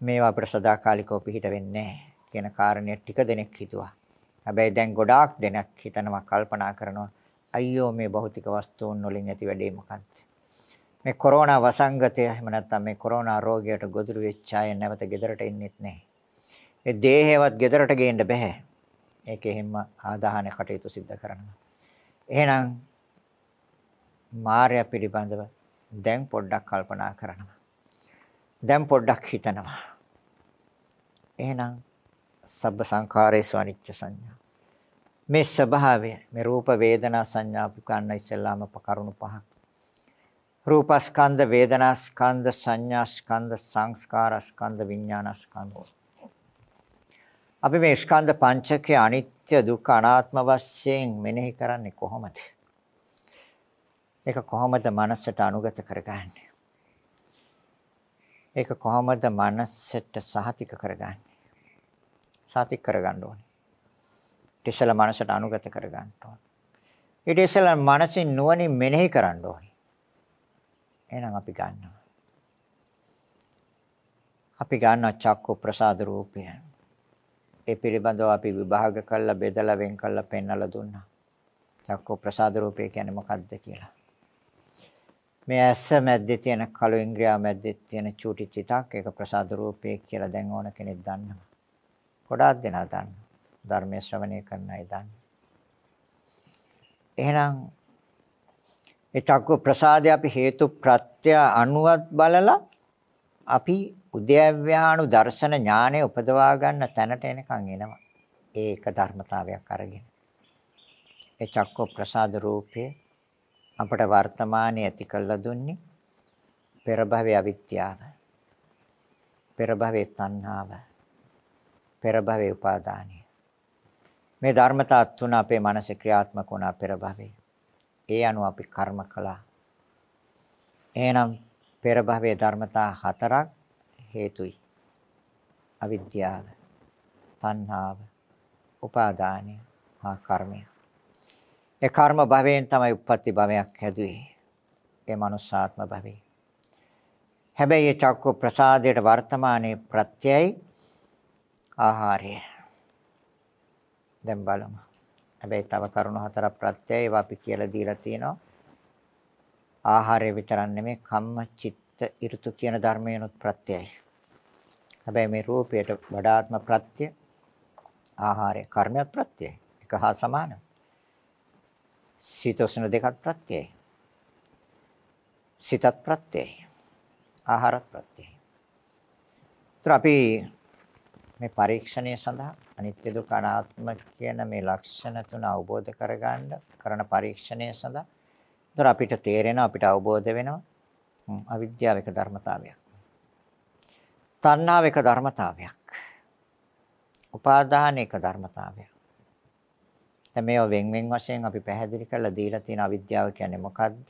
මේවා අපිට සදාකාලිකව පිහිට වෙන්නේ නැහැ කියන කාරණේ ටික දෙනෙක් හිතුවා. හැබැයි දැන් ගොඩාක් දෙනෙක් හිතනවා කල්පනා කරනවා අයියෝ මේ භෞතික වස්තුන් වලින් ඇති වැඩේ මොකක්ද? මේ කොරෝනා වසංගතය එහෙම නැත්නම් මේ කොරෝනා රෝගයට ගොදුරු වෙච්ච අය නැවත ගෙදරට එන්නෙත් නැහැ. ඒ දේහයවත් ගෙදරට ගේන්න බෑ. ඒකේ හැම ආදාහන කටයුතු සිද්ධ කරනවා. එහෙනම් මායя පිළිබඳව දැන් පොඩ්ඩක් කල්පනා කරනවා. දැන් පොඩ්ඩක් හිතනවා. එහෙනම් සබ්බ සංඛාරේසු අනිච්ච සංඥා. මේ ස්වභාවය මේ රූප වේදනා සංඥා අපි ගන්න ඉස්සෙල්ලාම කරුණු පහක්. රූපස්කන්ධ වේදනාස්කන්ධ සංඥාස්කන්ධ සංස්කාරස්කන්ධ විඥානස්කන්ධ අපි මේ ස්කන්ධ පංචකයේ අනිත්‍ය දුක්ඛ අනාත්ම වශයෙන් මෙනෙහි කරන්නේ කොහොමද? ඒක කොහොමද මනසට අනුගත කරගන්නේ? ඒක කොහොමද මනසට සහතික කරගන්නේ? සහතික කරගන්න ඕනේ. ඉතිසලා මනසට අනුගත කරගන්න ඕනේ. ඊට ඉස්සෙල්ලා මනසින් නුවණින් මෙනෙහි කරන්න ඕනේ. එහෙනම් අපි ගන්නවා. අපි ගන්නවා චක්කු ප්‍රසාද රූපය. ඒ පිළිබඳව අපි විභාග කළා බෙදලා වෙන් කළා පෙන්වලා දුන්නා. චක්කු ප්‍රසාද රූපය කියන්නේ මොකක්ද කියලා. මේ ඇස මැද්දේ තියෙන කළු ඉන්ද්‍රියා මැද්දේ තියෙන චූටි චිතක් ඒක ප්‍රසාද රූපය කියලා දැන් ඕන කෙනෙක් දන්නවා. ගොඩාක් දෙනා දන්නවා. ධර්මයේ ශ්‍රවණය කරන අය දන්නවා. එහෙනම් ඒ චක්කු ප්‍රසාදය අපි හේතු ප්‍රත්‍ය අනුවත් බලලා අපි උද්‍යව්‍යාණු දර්ශන ඥානය උපදවා ගන්න තැනට එනකන් එනවා. ඒක ධර්මතාවයක් අරගෙන. ඒ චක්කු ප්‍රසාද රූපේ අපට වර්තමානයේ ඇති කළ දුන්නේ පෙර භවයේ අවිද්‍යාව. පෙර භවයේ තණ්හාව. පෙර භවයේ උපාදානය. මේ ධර්මතා තුන අපේ මනසේ ක්‍රියාත්මක වුණා පෙර භවයේ. ඒ අනුව අපි කර්ම කළා. එහෙනම් පෙර භවයේ ධර්මතා හතරක් හේතුයි. අවිද්‍යාව, තණ්හාව, උපාදානය හා කර්මය. ඒ කර්ම භවයෙන් තමයි උප්පත්ති භවයක් හැදුවේ. ඒ මනුස්සාත්ම භවේ. හැබැයි ඒ චක්කු ප්‍රසාදයට වර්තමානයේ ප්‍රත්‍යයයි ආහාරය. දැන් බලමු. හැබැයි තව කරුණු හතරක් ප්‍රත්‍යය ඒවා අපි කියලා දීලා තියෙනවා. ආහාරය විතරක් නෙමෙයි කම්ම චිත්ත ඍතු කියන ධර්මයනොත් ප්‍රත්‍යයයි. හැබැයි මේ රූපයට වඩාත්ම ප්‍රත්‍ය ආහාරය කර්මයක් ප්‍රත්‍යයයි. එක හා සමානයි. සීතෝෂ්ණ දෙකක් ප්‍රත්‍යයයි. සිතත් ප්‍රත්‍යයයි. ආහාරත් ප්‍රත්‍යයයි. ඒතර අපි මේ පරීක්ෂණය සඳහා අනිත්‍ය දුක්ඛ අනාත්ම කියන මේ ලක්ෂණ තුන අවබෝධ කරගන්න කරන පරීක්ෂණය සඳහා ඒතර අපිට තේරෙන අපිට අවබෝධ වෙනවා අවිද්‍යාව එක ධර්මතාවයක්. තණ්හාව එක ධර්මතාවයක්. උපාදාන එක ධර්මතාවයක්. දැන් මේවා වෙන් වෙන් වශයෙන් අපි පැහැදිලි කරලා දීලා තියෙන අවිද්‍යාව කියන්නේ මොකද්ද?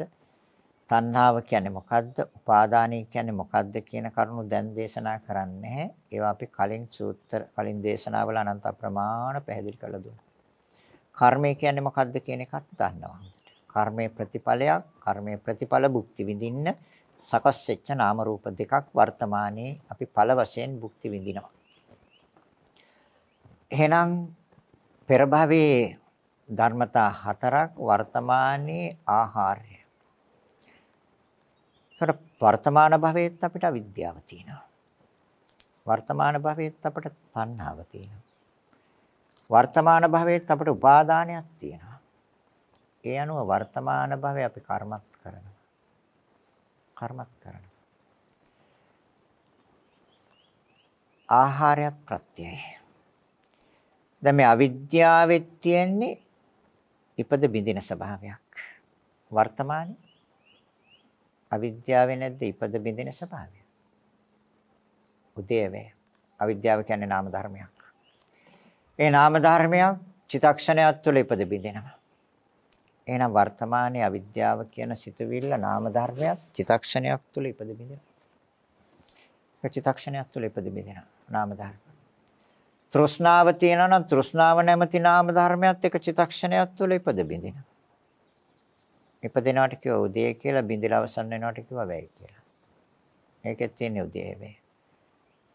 තණ්හාව කියන්නේ මොකද්ද? උපාදානයි කියන්නේ මොකද්ද කියන කරුණු දැන් දේශනා කරන්නේ ඒවා අපි කලින් සූත්‍ර කලින් දේශනාවල අනන්ත ප්‍රමාණ පැහැදිලි කරලා දුන්නා. කර්මය කියන්නේ මොකද්ද කියන එකත් දන්නවා. කර්මයේ ප්‍රතිඵලයක්, කර්මයේ ප්‍රතිඵල භුක්ති විඳින්න සකස් වෙච්ච නාම රූප දෙකක් වර්තමානයේ අපි ඵල වශයෙන් භුක්ති විඳිනවා. එහෙනම් පෙර භවයේ ධර්මතා හතරක් වර්තමානයේ ආහාරය. ඒතර වර්තමාන භවයේත් අපිට අවිද්‍යාව තියෙනවා. වර්තමාන භවයේත් අපිට තණ්හාව තියෙනවා. වර්තමාන භවයේත් අපිට උපාදානයක් තියෙනවා. ඒ අනුව වර්තමාන භවයේ අපි කර්මත් කරනවා. කර්මත් කරනවා. ආහාරයක් ප්‍රත්‍යයයි. දැන් මේ අවිද්‍යාවෙත් තියෙන්නේ ඉපද බිඳින ස්වභාවයක්. වර්තමානයේ අවිද්‍යාවේ නැද්ද ඉපද බිඳින ස්වභාවය? උදේවේ. අවිද්‍යාව කියන්නේ නාම ධර්මයක්. ඒ නාම ධර්මයක් චිතක්ෂණයක් තුළ ඉපද බිඳිනවා. එහෙනම් වර්තමානයේ අවිද්‍යාව කියන සිතුවිල්ල නාම ධර්මයක් චිතක්ෂණයක් තුළ ඉපද බිඳිනවා. ඒ චිතක්ෂණයක් තුළ ඉපද බිඳිනවා නාම ධර්ම. තෘෂ්ණාව තියෙනවා නම් තෘෂ්ණාව නැමැති නාම ධර්මයක් එක චිතක්ෂණයක් තුළ ඉපද බිඳිනවා. ඉපදිනවට කිව්ව උදේ කියලා බිඳිලා අවසන් වෙනවට කිව්ව වැයි කියලා. ඒකෙත් තියෙන උදේ වේ.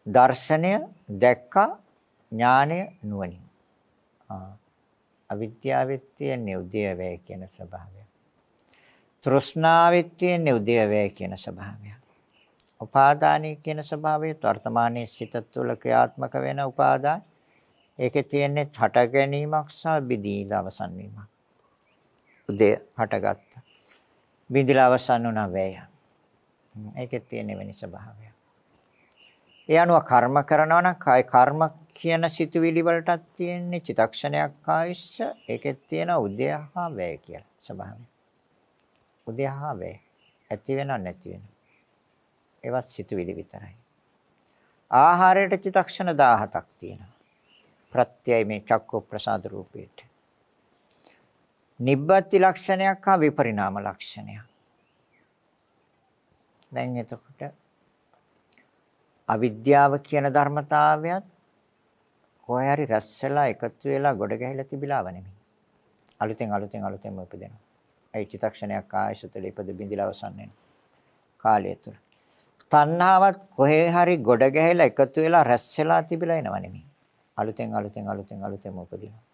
දර්ශනය දැක්කා ඥානය නුවණින්. ආ අවිද්‍යාවෙත් තියෙන උදේ වේ කියන ස්වභාවය. තෘෂ්ණාවෙත් තියෙන උදේ වේ කියන ස්වභාවය. උපාදානී කියන ස්වභාවය වර්තමානයේ සිත තුළ ක්‍රියාත්මක වෙන උපාදාන ඒකේ තියෙන්නේ හට ගැනීමක් සහ බිඳීලා අවසන් වීමක්. උදේ හටගත්තා. බිඳිලා අවසන් වුණා වේය. ඒකේ තියෙන වෙනස ස්වභාවය. ඒ අනුව කර්ම කරනවා නම් කාය කර්ම කියන සිතුවිලි වලටත් තියෙන්නේ චිතක්ෂණයක් ආයුෂ ඒකෙත් තියෙන උදයහා වේ කියලා ස්වභාවය. උදයහා වේ. ඇති වෙනව නැති වෙනව. ඒවත් සිතුවිලි විතරයි. ආහාරයට චිතක්ෂණ 17ක් තියෙනවා. ප්‍රත්‍යය මේ චක්ක ප්‍රසාද රූපේට. නිබ්බති ලක්ෂණයක් හා විපරිණාම ලක්ෂණයක්. දැන් එතකොට අවිද්‍යාව කියන ධර්මතාවයත් කොහේ හරි රැස් වෙලා එකතු වෙලා ගොඩ ගැහිලා තිබිලාව නෙමෙයි. අලුතෙන් අලුතෙන් අලුතෙන්ම උපදිනවා. ඒ චිත්තක්ෂණයක් ආයශතල ඉපද බිඳිලා අවසන් වෙන කාලය තුල. තණ්හාවත් කොහේ හරි ගොඩ ගැහිලා එකතු වෙලා රැස් වෙලා තිබිලා එනව නෙමෙයි. අලුතෙන් අලුතෙන් අලුතෙන් අලුතෙන්ම උපදිනවා.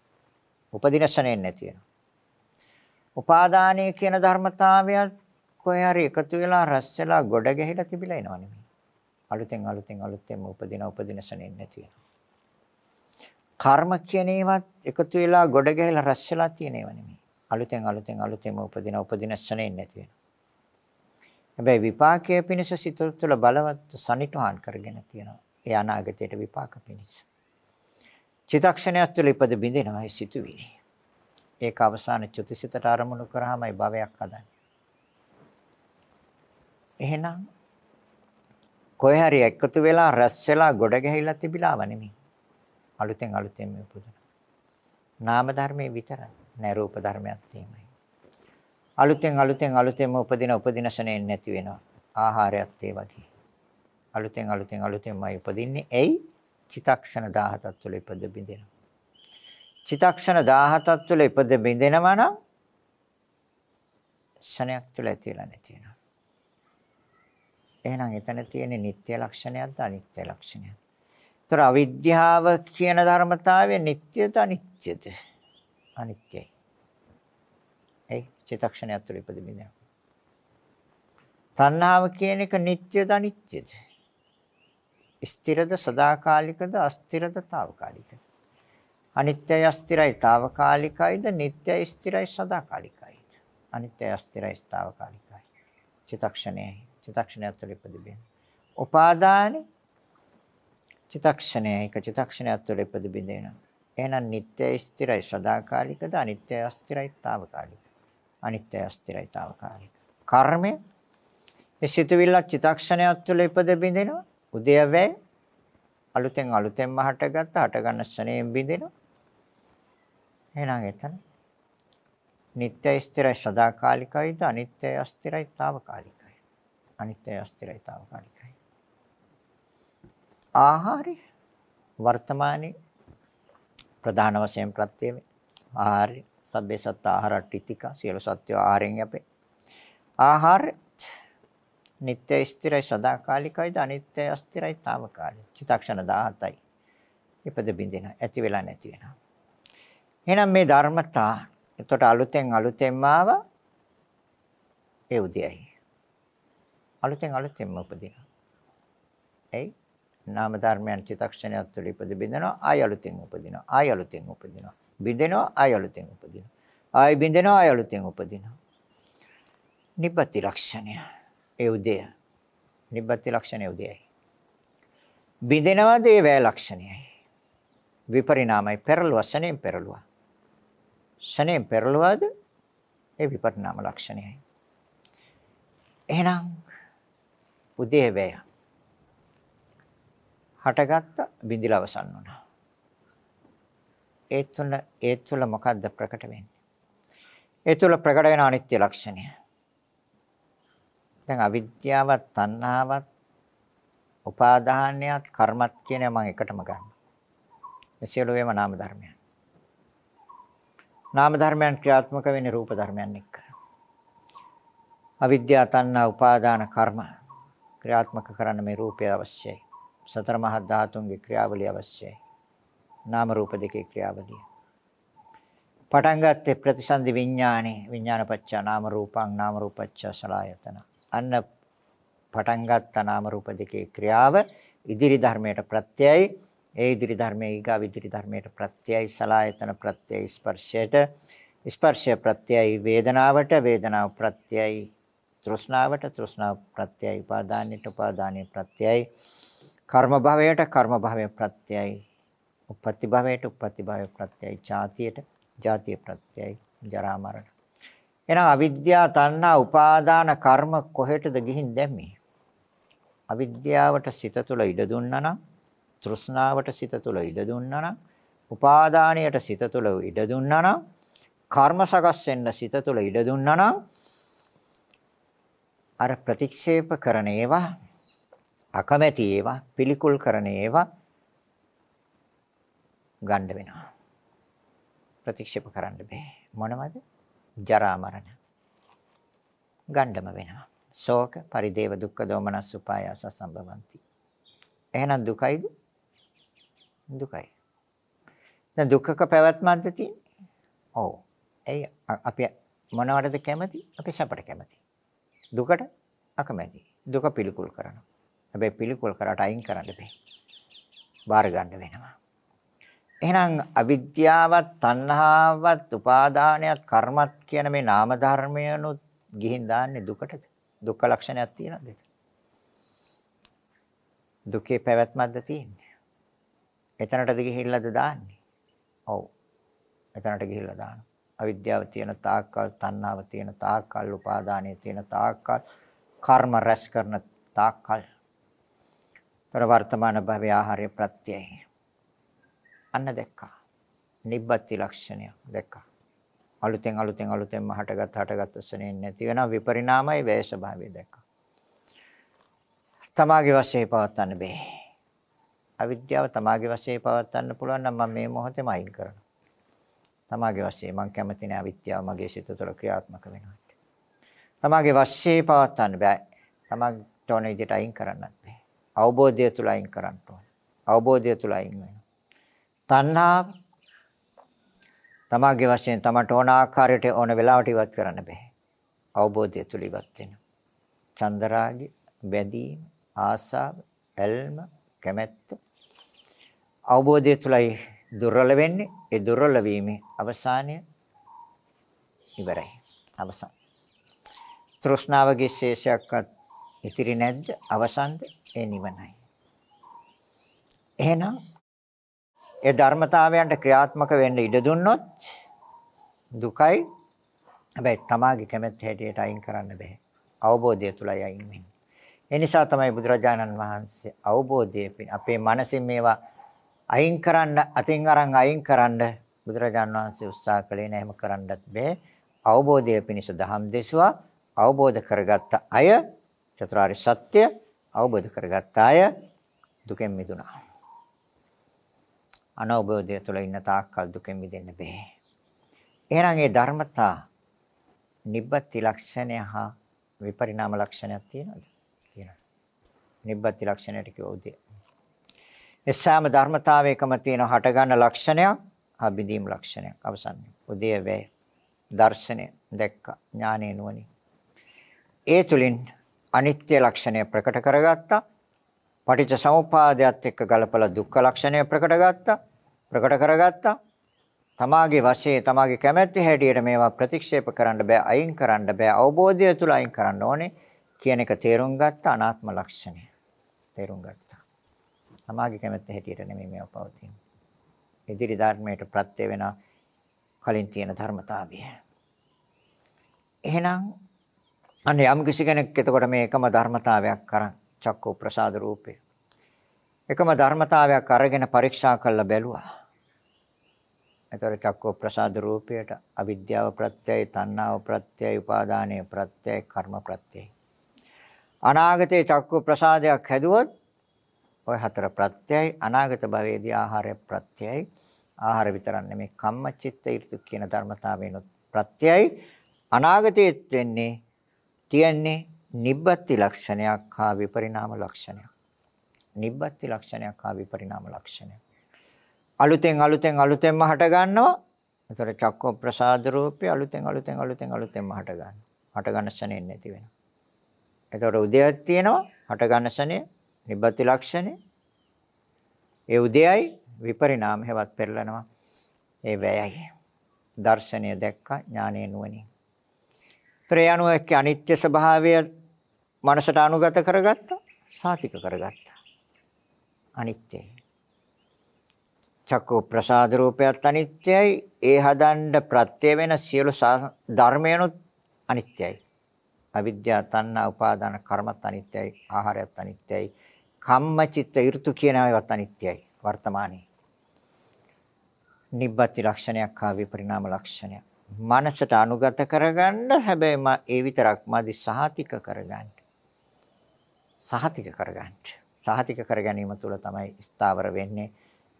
උපදින ශරණයෙන් නැති වෙනවා. උපාදානීය කියන ධර්මතාවයත් කොහේ හරි එකතු වෙලා රැස් වෙලා ගොඩ ගැහිලා තිබිලා එනව නෙමෙයි. අලුතෙන් අලුතෙන් අලුතෙන්ම උපදින උපදින ශරණයෙන් නැති වෙනවා. කර්ම කියන ඒවාත් එකතු වෙලා ගොඩ ගැහිලා රැස් වෙලා තියෙන ඒවා නෙමෙයි. අලුතෙන් අලුතෙන් අලුතෙන්ම උපදින උපදින ශරණයෙන් නැති වෙනවා. හැබැයි විපාකයේ පිණිස සිත තුළ බලවත් සනිටුහන් කරගෙන තියෙනවා. ඒ අනාගතයට විපාක පිණිස. චිතක්ෂණයක් තුළ ඉපද බින්දිනවා ඒ සිතුවිලි. ඒක අවසාන චුතිසිතට අරමුණු කරාමයි භවයක් හදන්නේ. එහෙනම් කොහේ හරි එකතු වෙලා රැස් වෙලා ගොඩ ගැහිලා තිබිලාව නෙමෙයි. අලුතෙන් අලුතෙන් මේ පුදුන. නාම ධර්මයේ විතරයි. නෑ රූප ධර්මයක් තියෙමයි. අලුතෙන් අලුතෙන් අලුතෙන්ම උපදින උපදින ශනේ නැති වෙනවා. ආහාරයත් ඒ වගේ. අලුතෙන් අලුතෙන් අලුතෙන්මයි උපදින්නේ. එයි චිතක්ෂණ 17ක් තුළ ඉපද බින්දෙනවා. චිතක්ෂණ 17ක් තුළ ඉපද බින්දෙනවා නම් ශනයක් තුළ ඇති වෙලා නැති වෙනවා. එහෙනම් එතන තියෙන නිත්‍ය ලක්ෂණයක්ද අනිත්‍ය ලක්ෂණයක්ද? ତර අවිද්‍යාව කියන ධර්මතාවය නිට්ටයද අනිත්‍යද? අනිත්‍යයි. ඒ චිතක්ෂණය තුළ ඉපද බින්දෙනවා. තණ්හාව කියන එක නිට්ටයද අනිත්‍යද? ස්ථිරද සදාකාලිකද අස්ථිරද తాවකාලිකද? අනිත්‍යය ස්ථිරයි, తాවකාලිකයිද? නිට්ටයයි ස්ථිරයි, සදාකාලිකයිද? අනිත්‍යය ස්ථිරයි, తాවකාලිකයි. චිතක්ෂණයයි. චිතක්ෂණය තුළ ඉපදෙන්නේ. උපාදානයි චිතක්ෂණය එක චිතක්ෂණයක් තුළ ඉපදෙබිඳ වෙනවා. එහෙනම් නිට්ටය ස්ථිරයි, සදාකාලිකද? අනිත්‍යය ස්ථිරයි, తాවකාලිකයි. අනිත්‍යය ස්ථිරයි, తాවකාලිකයි. කර්මය ඒ සිතුවිල්ල චිතක්ෂණයක් තුළ ඉපදෙබිඳිනවා. උදයවැය අලුතෙන් අලුතෙන්ම හටගත්ත හටගන්න ස්නේහයෙන් බිඳිනවා. එහෙනම් එතන නিত্য ස්ථිරයි සදාකාලිකයිද අනිත්‍ය අස්ථිරයි తాවකාලිකයි. අනිත්‍ය අස්ථිරයි తాවකාලිකයි. ආහාරය වර්තමානයේ ප්‍රධාන වශයෙන් ප්‍රත්‍යෙම ආහාරය සබ්බේ සත්ත ආහාරට්ටිතික සියලු සත්ව ආහාරයෙන් යැපේ. ආහාර නিত্য ස්ථිරයි සදාකාලිකයිද අනිත්‍ය අස්ථිරයි తాවකාලිකයි. චිතක්ෂණ 17යි. ඉපද බින්දින ඇති වෙලා නැති වෙනවා. එහෙනම් මේ ධර්මතා එතකොට අලුතෙන් අලුතෙන්ම ආවා ඒ උදයයි. අලුතෙන් අලුතෙන්ම උපදිනවා. එයි නාම ධර්මයන් චිත්තක්ෂණයක් තුළ ඉපද බින්දනවා ආය අලුතෙන් උපදිනවා. ආය අලුතෙන් උපදිනවා. බින්දෙනවා ආය අලුතෙන් උපදිනවා. ආය බින්දෙනවා ආය අලුතෙන් උපදිනවා. නිබ්බති ලක්ෂණය ඒ උදය. නිබ්බති ලක්ෂණය උදයයි. බින්දෙනවාද ඒ වේ ලක්ෂණයයි. විපරිණාමයි පෙරළුව ශනේම් පෙරළුවා. ශනේම් පෙරළුවාද ඒ විපරිණාම ලක්ෂණයයි. එහෙනම් උදේ වේය. හටගත්ත බිඳිලා අවසන් වුණා. ඒ තුල ඒ තුල මොකද්ද ප්‍රකට වෙන්නේ? ඒ තුල ප්‍රකට වෙන අනිත්‍ය ලක්ෂණය. දැන් අවිද්‍යාවත් තණ්හාවත් උපාදානයත් කර්මත් කියන මම එකටම ගන්නවා. මේ සියලුම නාම ධර්මයන්. නාම ධර්මයන් ක්‍රියාත්මක වෙන්නේ රූප ධර්මයන් එක්ක. අවිද්‍යාව තණ්හා උපාදාන කර්ම ක්‍රියාත්මක කරන්න මේ රූපය අවශ්‍යයි. සතර මහා ධාතුන්ගේ ක්‍රියාවලිය අවශ්‍යයි. නාම රූප දෙකේ ක්‍රියාවලිය. පටන් ගත්තේ ප්‍රතිසන්දි විඥානේ විඥානපච්ච නාම රූපං නාම රූපච්ච සලායතන. අන්න පටන් ගත්ත නාම රූප දෙකේ ක්‍රියාව ඉදිරි ධර්මයට ප්‍රත්‍යයයි ඒ ඉදිරි ධර්මයේ ඊගා ඉදිරි ධර්මයට ප්‍රත්‍යයයි සලායතන ප්‍රත්‍යයයි ස්පර්ශයට. ස්පර්ශය ප්‍රත්‍යයයි වේදනාවට වේදනාව ප්‍රත්‍යයයි තෘෂ්ණාවට තෘෂ්ණාව ප්‍රත්‍යයයි උපාදානයට උපාදානයේ ප්‍රත්‍යයයි. කර්ම භවයට කර්ම භවය ප්‍රත්‍යයයි. උපපති භවයට උපපති භවය ප්‍රත්‍යයයි. ජාතියට ජාතිය ප්‍රත්‍යයයි. ජරා මරණ. එහෙනම් අවිද්‍යාව තණ්හා උපාදාන කර්ම කොහෙටද ගිහින් දැම්මේ? අවිද්‍යාවට සිත තුළ ඉඩ දුන්නා නම් තෘෂ්ණාවට සිත තුළ ඉඩ දුන්නා නම් උපාදානයට සිත තුළ ඉඩ දුන්නා නම් කර්ම සකස් වෙන්න සිත තුළ ඉඩ දුන්නා නම් අර ප්‍රතික්ෂේප කරන ඒවා අකමැති ඒවා පිළිකුල් කරන ඒවා ගන්න වෙනවා. ප්‍රතික්ෂේප කරන්න බෑ. මොනවද? ජරා මරණ. ගණ්ඩම වෙනවා. ශෝක, පරිදේව, දුක්ඛ, දෝමනස්, උපායාස සම්භවಂತಿ. එහෙනම් දුකයිද? දුකයි. දැන් දුක්ඛක පැවැත්මක්ද තියෙන්නේ? ඔව්. එයි අපි මොනවටද කැමති? අපි සැපට කැමති. දුකට අකමැති. දුක පිළිකුල් කරනවා. හැබැයි පිළිකුල් කරාට අයින් කරන්න බෑ. බාර ගන්න වෙනවා. එහෙනම් අවිද්‍යාවත්, තණ්හාවත්, උපාදානයත්, කර්මත් කියන මේ නාම ධර්මයනුත් ගිහින් දාන්නේ දුකටද? දුක්ඛ ලක්ෂණයක් තියනද? දුකේ පැවැත්මක්ද තියෙන්නේ? එතනටද ගිහිල්ලාද දාන්නේ? ඔව්. එතනට ගිහිල්ලා දානවා. අවිද්‍යාව තියෙන තාක්කල්, තණ්හාව තියෙන තාක්කල්, උපාදානය තියෙන තාක්කල්, කර්ම රැස් කරන තාක්කල් තර වර්තමාන භවයේ ආහාරය ප්‍රත්‍යයයි. අන්න දැක්කා. නිබ්බති ලක්ෂණය දැක්කා. අලුතෙන් අලුතෙන් අලුතෙන්ම හටගත් හටගත් ස්වනේ නැති වෙන විපරිණාමයි වේශ භාවය දැක්කා. තමාගේ වශයෙන් පවත්වන්න බෑ. අවිද්‍යාව තමාගේ වශයෙන් පවත්වන්න පුළුවන් නම් මම මේ මොහොතේම අයින් කරනවා. තමාගේ වශයෙන් මම කැමති නෑ අවිද්‍යාව මගේ සිත තුළ ක්‍රියාත්මක වෙනවා. තමාගේ වශයෙන් පවත්වන්න බෑ. තමාට ඕන විදිහට අයින් කරන්නත් බෑ. අවබෝධය තුල අයින් කරන්න ඕන. අවබෝධය තුල අයින් වෙනවා. තණ්හාව තමාගේ වශයෙන් තමට ඕන ආකාරයට ඕන වෙලාවට ඉවත් කරන්න බෑ. අවබෝධය තුල ඉවත් වෙනවා. චන්දරාගය, බැඳීම, ආසාව, ඇල්ම, කැමැත්ත අවබෝධය තුලයි දුර්වල වෙන්නේ. ඒ දුර්වල වීමේ අවසානය ඉවරයි. අවසන්. තෘෂ්ණාවගේ ශේෂයක්වත් ඉතිරි නැද්ද? අවසන්ද? ඒ නිවනයි. එහෙනම් ඒ ධර්මතාවයන්ට ක්‍රියාත්මක වෙන්න ඉඩ දුන්නොත් දුකයි. හැබැයි තමාගේ කැමැත්ත හැටියට අයින් කරන්න බෑ. අවබෝධය තුලයි අයින් වෙන්නේ. ඒ නිසා තමයි බුදුරජාණන් වහන්සේ අවබෝධයේ අපේ මනසින් මේවා අයින් කරන්න අතින් අරන් අයින් කරන්න බුදුරජාණන් වහන්සේ උත්සාහ කළේ නැහැ. එහෙම කරන්නත් බෑ. අවබෝධය පිණිස දහම් දෙසුවා අවබෝධ කරගත්ත අය චතුරාර්ය සත්‍ය අවබෝධ කරගත්ත අය දුකෙන් මිදුණා. අනවබෝධය තුළ ඉන්න තාක්කල් දුකෙන් මිදෙන්න බෑ. එහෙනම් ඒ ධර්මතා නිබ්බති ලක්ෂණය හා විපරිණාම ලක්ෂණයක් තියෙනවද? තියෙනවා. නිබ්බති ලක්ෂණයට කියෝදී. ඒ සෑම ධර්මතාවයකම තියෙන හටගන්න ලක්ෂණයක්, අභිදීම් ලක්ෂණයක් අවසන්නේ. උදේ වේ දර්ශනය දැක්ක ඥානේ නුවණින්. ඒ තුලින් අනිත්‍ය ලක්ෂණය ප්‍රකට කරගත්තා. පටිච්ච සමුප්පාදයට එක්ක ගලපලා දුක්ඛ ලක්ෂණය ප්‍රකට ගත්තා. ප්‍රකට කරගත්තා. තමාගේ වශයෙන් තමාගේ කැමැති හැටියට මේවා ප්‍රතික්ෂේප කරන්න බෑ අයින් කරන්න බෑ අවබෝධය තුල අයින් කරන්න ඕනේ කියන එක තේරුම් ගත්ත අනාත්ම ලක්ෂණය තේරුම් ගත්තා තමාගේ කැමැත්ත හැටියට නෙමෙයි මේවා පවතින ඉදිරි ධර්මයට ප්‍රත්‍ය වෙන කලින් තියෙන ධර්මතාවය. එහෙනම් අනේ යම් කිසි කෙනෙක් එතකොට මේ එකම ධර්මතාවයක් කරන් චක්කෝ ප්‍රසාද රූපේ එකම ධර්මතාවයක් අරගෙන පරීක්ෂා කරලා බැලුවා. එතකොට චක්කෝ ප්‍රසාද රූපයට අවිද්‍යාව ප්‍රත්‍යය, තණ්හාව ප්‍රත්‍යය, උපාදානය ප්‍රත්‍යය, කර්ම ප්‍රත්‍යය. අනාගතේ චක්කු ප්‍රසාදයක් හැදුවොත් ওই හතර ප්‍රත්‍යයයි අනාගත භවයේදී ආහාරය ප්‍රත්‍යයයි ආහාර විතරක් නෙමෙයි කම්මචිත්ත ඍතු කියන ධර්මතාවයනොත් ප්‍රත්‍යයයි අනාගතයේත් වෙන්නේ තියන්නේ නිබ්බති ලක්ෂණයක් හා විපරිණාම ලක්ෂණයක් නිබ්බති ලක්ෂණයක් හා විපරිණාම ලක්ෂණයක් අලුතෙන් අලුතෙන් අලුතෙන්ම හට ගන්නවා. ඒතර චක්ක ප්‍රසාද රූපේ අලුතෙන් අලුතෙන් අලුතෙන් අලුතෙන්ම හට ගන්නවා. හට ගන්න ශනේ නැති වෙනවා. ඒතර උදයක් තියෙනවා හට ගන්න ශනේ නිබ්බති ලක්ෂණේ. ඒ උදයයි විපරිණාම හැවත් පෙරලනවා. ඒ වැයයි. දර්ශනය දැක්කා ඥානය නුවණින්. ත්‍රේ අනුව එක්ක අනිත්‍ය ස්වභාවය මනසට අනුගත කරගත්තා. සාතික කරගත්තා. අනිත්‍යයි. චක්කු ප්‍රසාද රූපයත් අනිත්‍යයි. ඒ හදන්න ප්‍රත්‍ය වෙන සියලු ධර්මයනුත් අනිත්‍යයි. අවිද්‍යාව තණ්හා උපාදාන කර්මත් අනිත්‍යයි. ආහාරයත් අනිත්‍යයි. කම්මචිත්ත ඍතු කියන ඒවාත් අනිත්‍යයි. වර්තමානයේ. නිබ්බති ලක්ෂණයක් හා විපරිණාම ලක්ෂණයක්. මනසට අනුගත කරගන්න හැබැයි ඒ විතරක් මදි සහතික කරගන්න. සහතික කරගන්න. සහතික කර ගැනීම තුළ තමයි ස්ථාවර වෙන්නේ.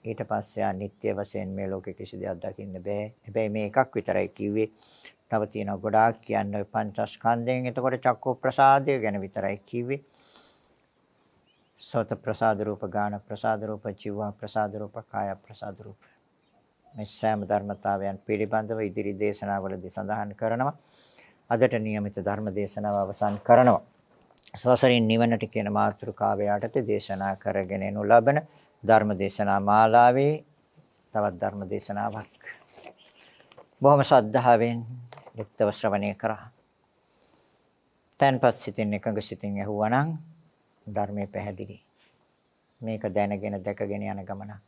ඊට පස්සේ අනිත්‍ය වශයෙන් මේ ලෝකේ කිසි දෙයක් දකින්න බෑ. හැබැයි මේ එකක් විතරයි කිව්වේ. තව තියෙනවා ගොඩාක් කියන්න ඔය පංචස්කන්ධයෙන්. එතකොට චක්කෝ ප්‍රසාදය ගැන විතරයි කිව්වේ. සෝත ප්‍රසාද රූප, ගාන ප්‍රසාද රූප, ජීව ප්‍රසාද රූප, කාය ප්‍රසාද රූප. මේ සෑම ධර්මතාවයන් පිළිබඳව ඉදිරි දේශනාවලදී සඳහන් කරනවා. අදට નિયમિત ධර්ම දේශනාව අවසන් කරනවා. සසරින් නිවනට කියන මාතෘකාව යටතේ දේශනා කරගෙන එනු ලබන ධර්ම දේශනා මාලාවේ තවත් ධර්ම දේශනාවක් බොහොම ශ්‍රද්ධාවෙන් යුක්තව ශ්‍රවණය කරා. තන්පත් සිතින් එකඟ සිතින් ඇහුවනම් ධර්මයේ පැහැදිලි. මේක දැනගෙන දැකගෙන යන ගමනක්.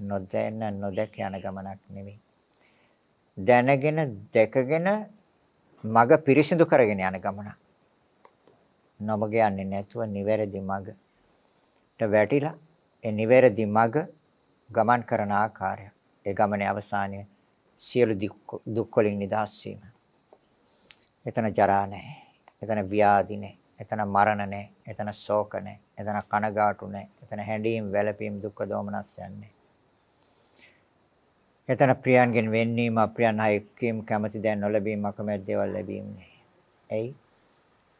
නොදැන නොදැක යන ගමනක් නෙවෙයි. දැනගෙන දැකගෙන මග පිරිසිදු කරගෙන යන ගමනක්. නොමග යන්නේ නැතුව නිවැරදි මගට වැටිලා ඒ නිවැරදි මඟ ගමන් කරන ආකාරය. ඒ ගමනේ අවසානය සියලු දුක් වලින් නිදහස් වීම. එතන ජරා නැහැ. එතන ව්‍යාධි නැහැ. එතන මරණ නැහැ. එතන ශෝක නැහැ. එතන කනගාටු නැහැ. එතන හැඬීම් වැළපීම් දුක්ඛ දෝමනස් යන්නේ. එතන ප්‍රියයන්ගෙන් වෙන්වීම අප්‍රියයන් හා එක්වීම කැමැති දැන් නොලැබීම අකමැති දේවල් ලැබීම නැහැ. එයි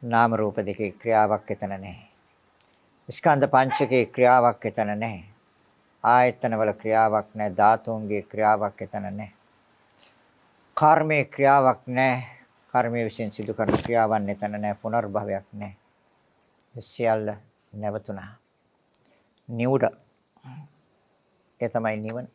නාම රූප දෙකේ ක්‍රියාවක් එතන නැහැ. ස්කන්ධ පංචකේ ක්‍රියාවක් එතන නැහැ. ආයතනවල ක්‍රියාවක් නැහැ. ධාතුන්ගේ ක්‍රියාවක් එතන නැහැ. කර්මයේ ක්‍රියාවක් නැහැ. කර්මයේ විසින් සිදු කරන ක්‍රියාවන් එතන නැහැ. පුනර්භවයක් නැහැ. සියල්ල නැවතුණා. නිවුඩ. ඒ තමයි නිවන.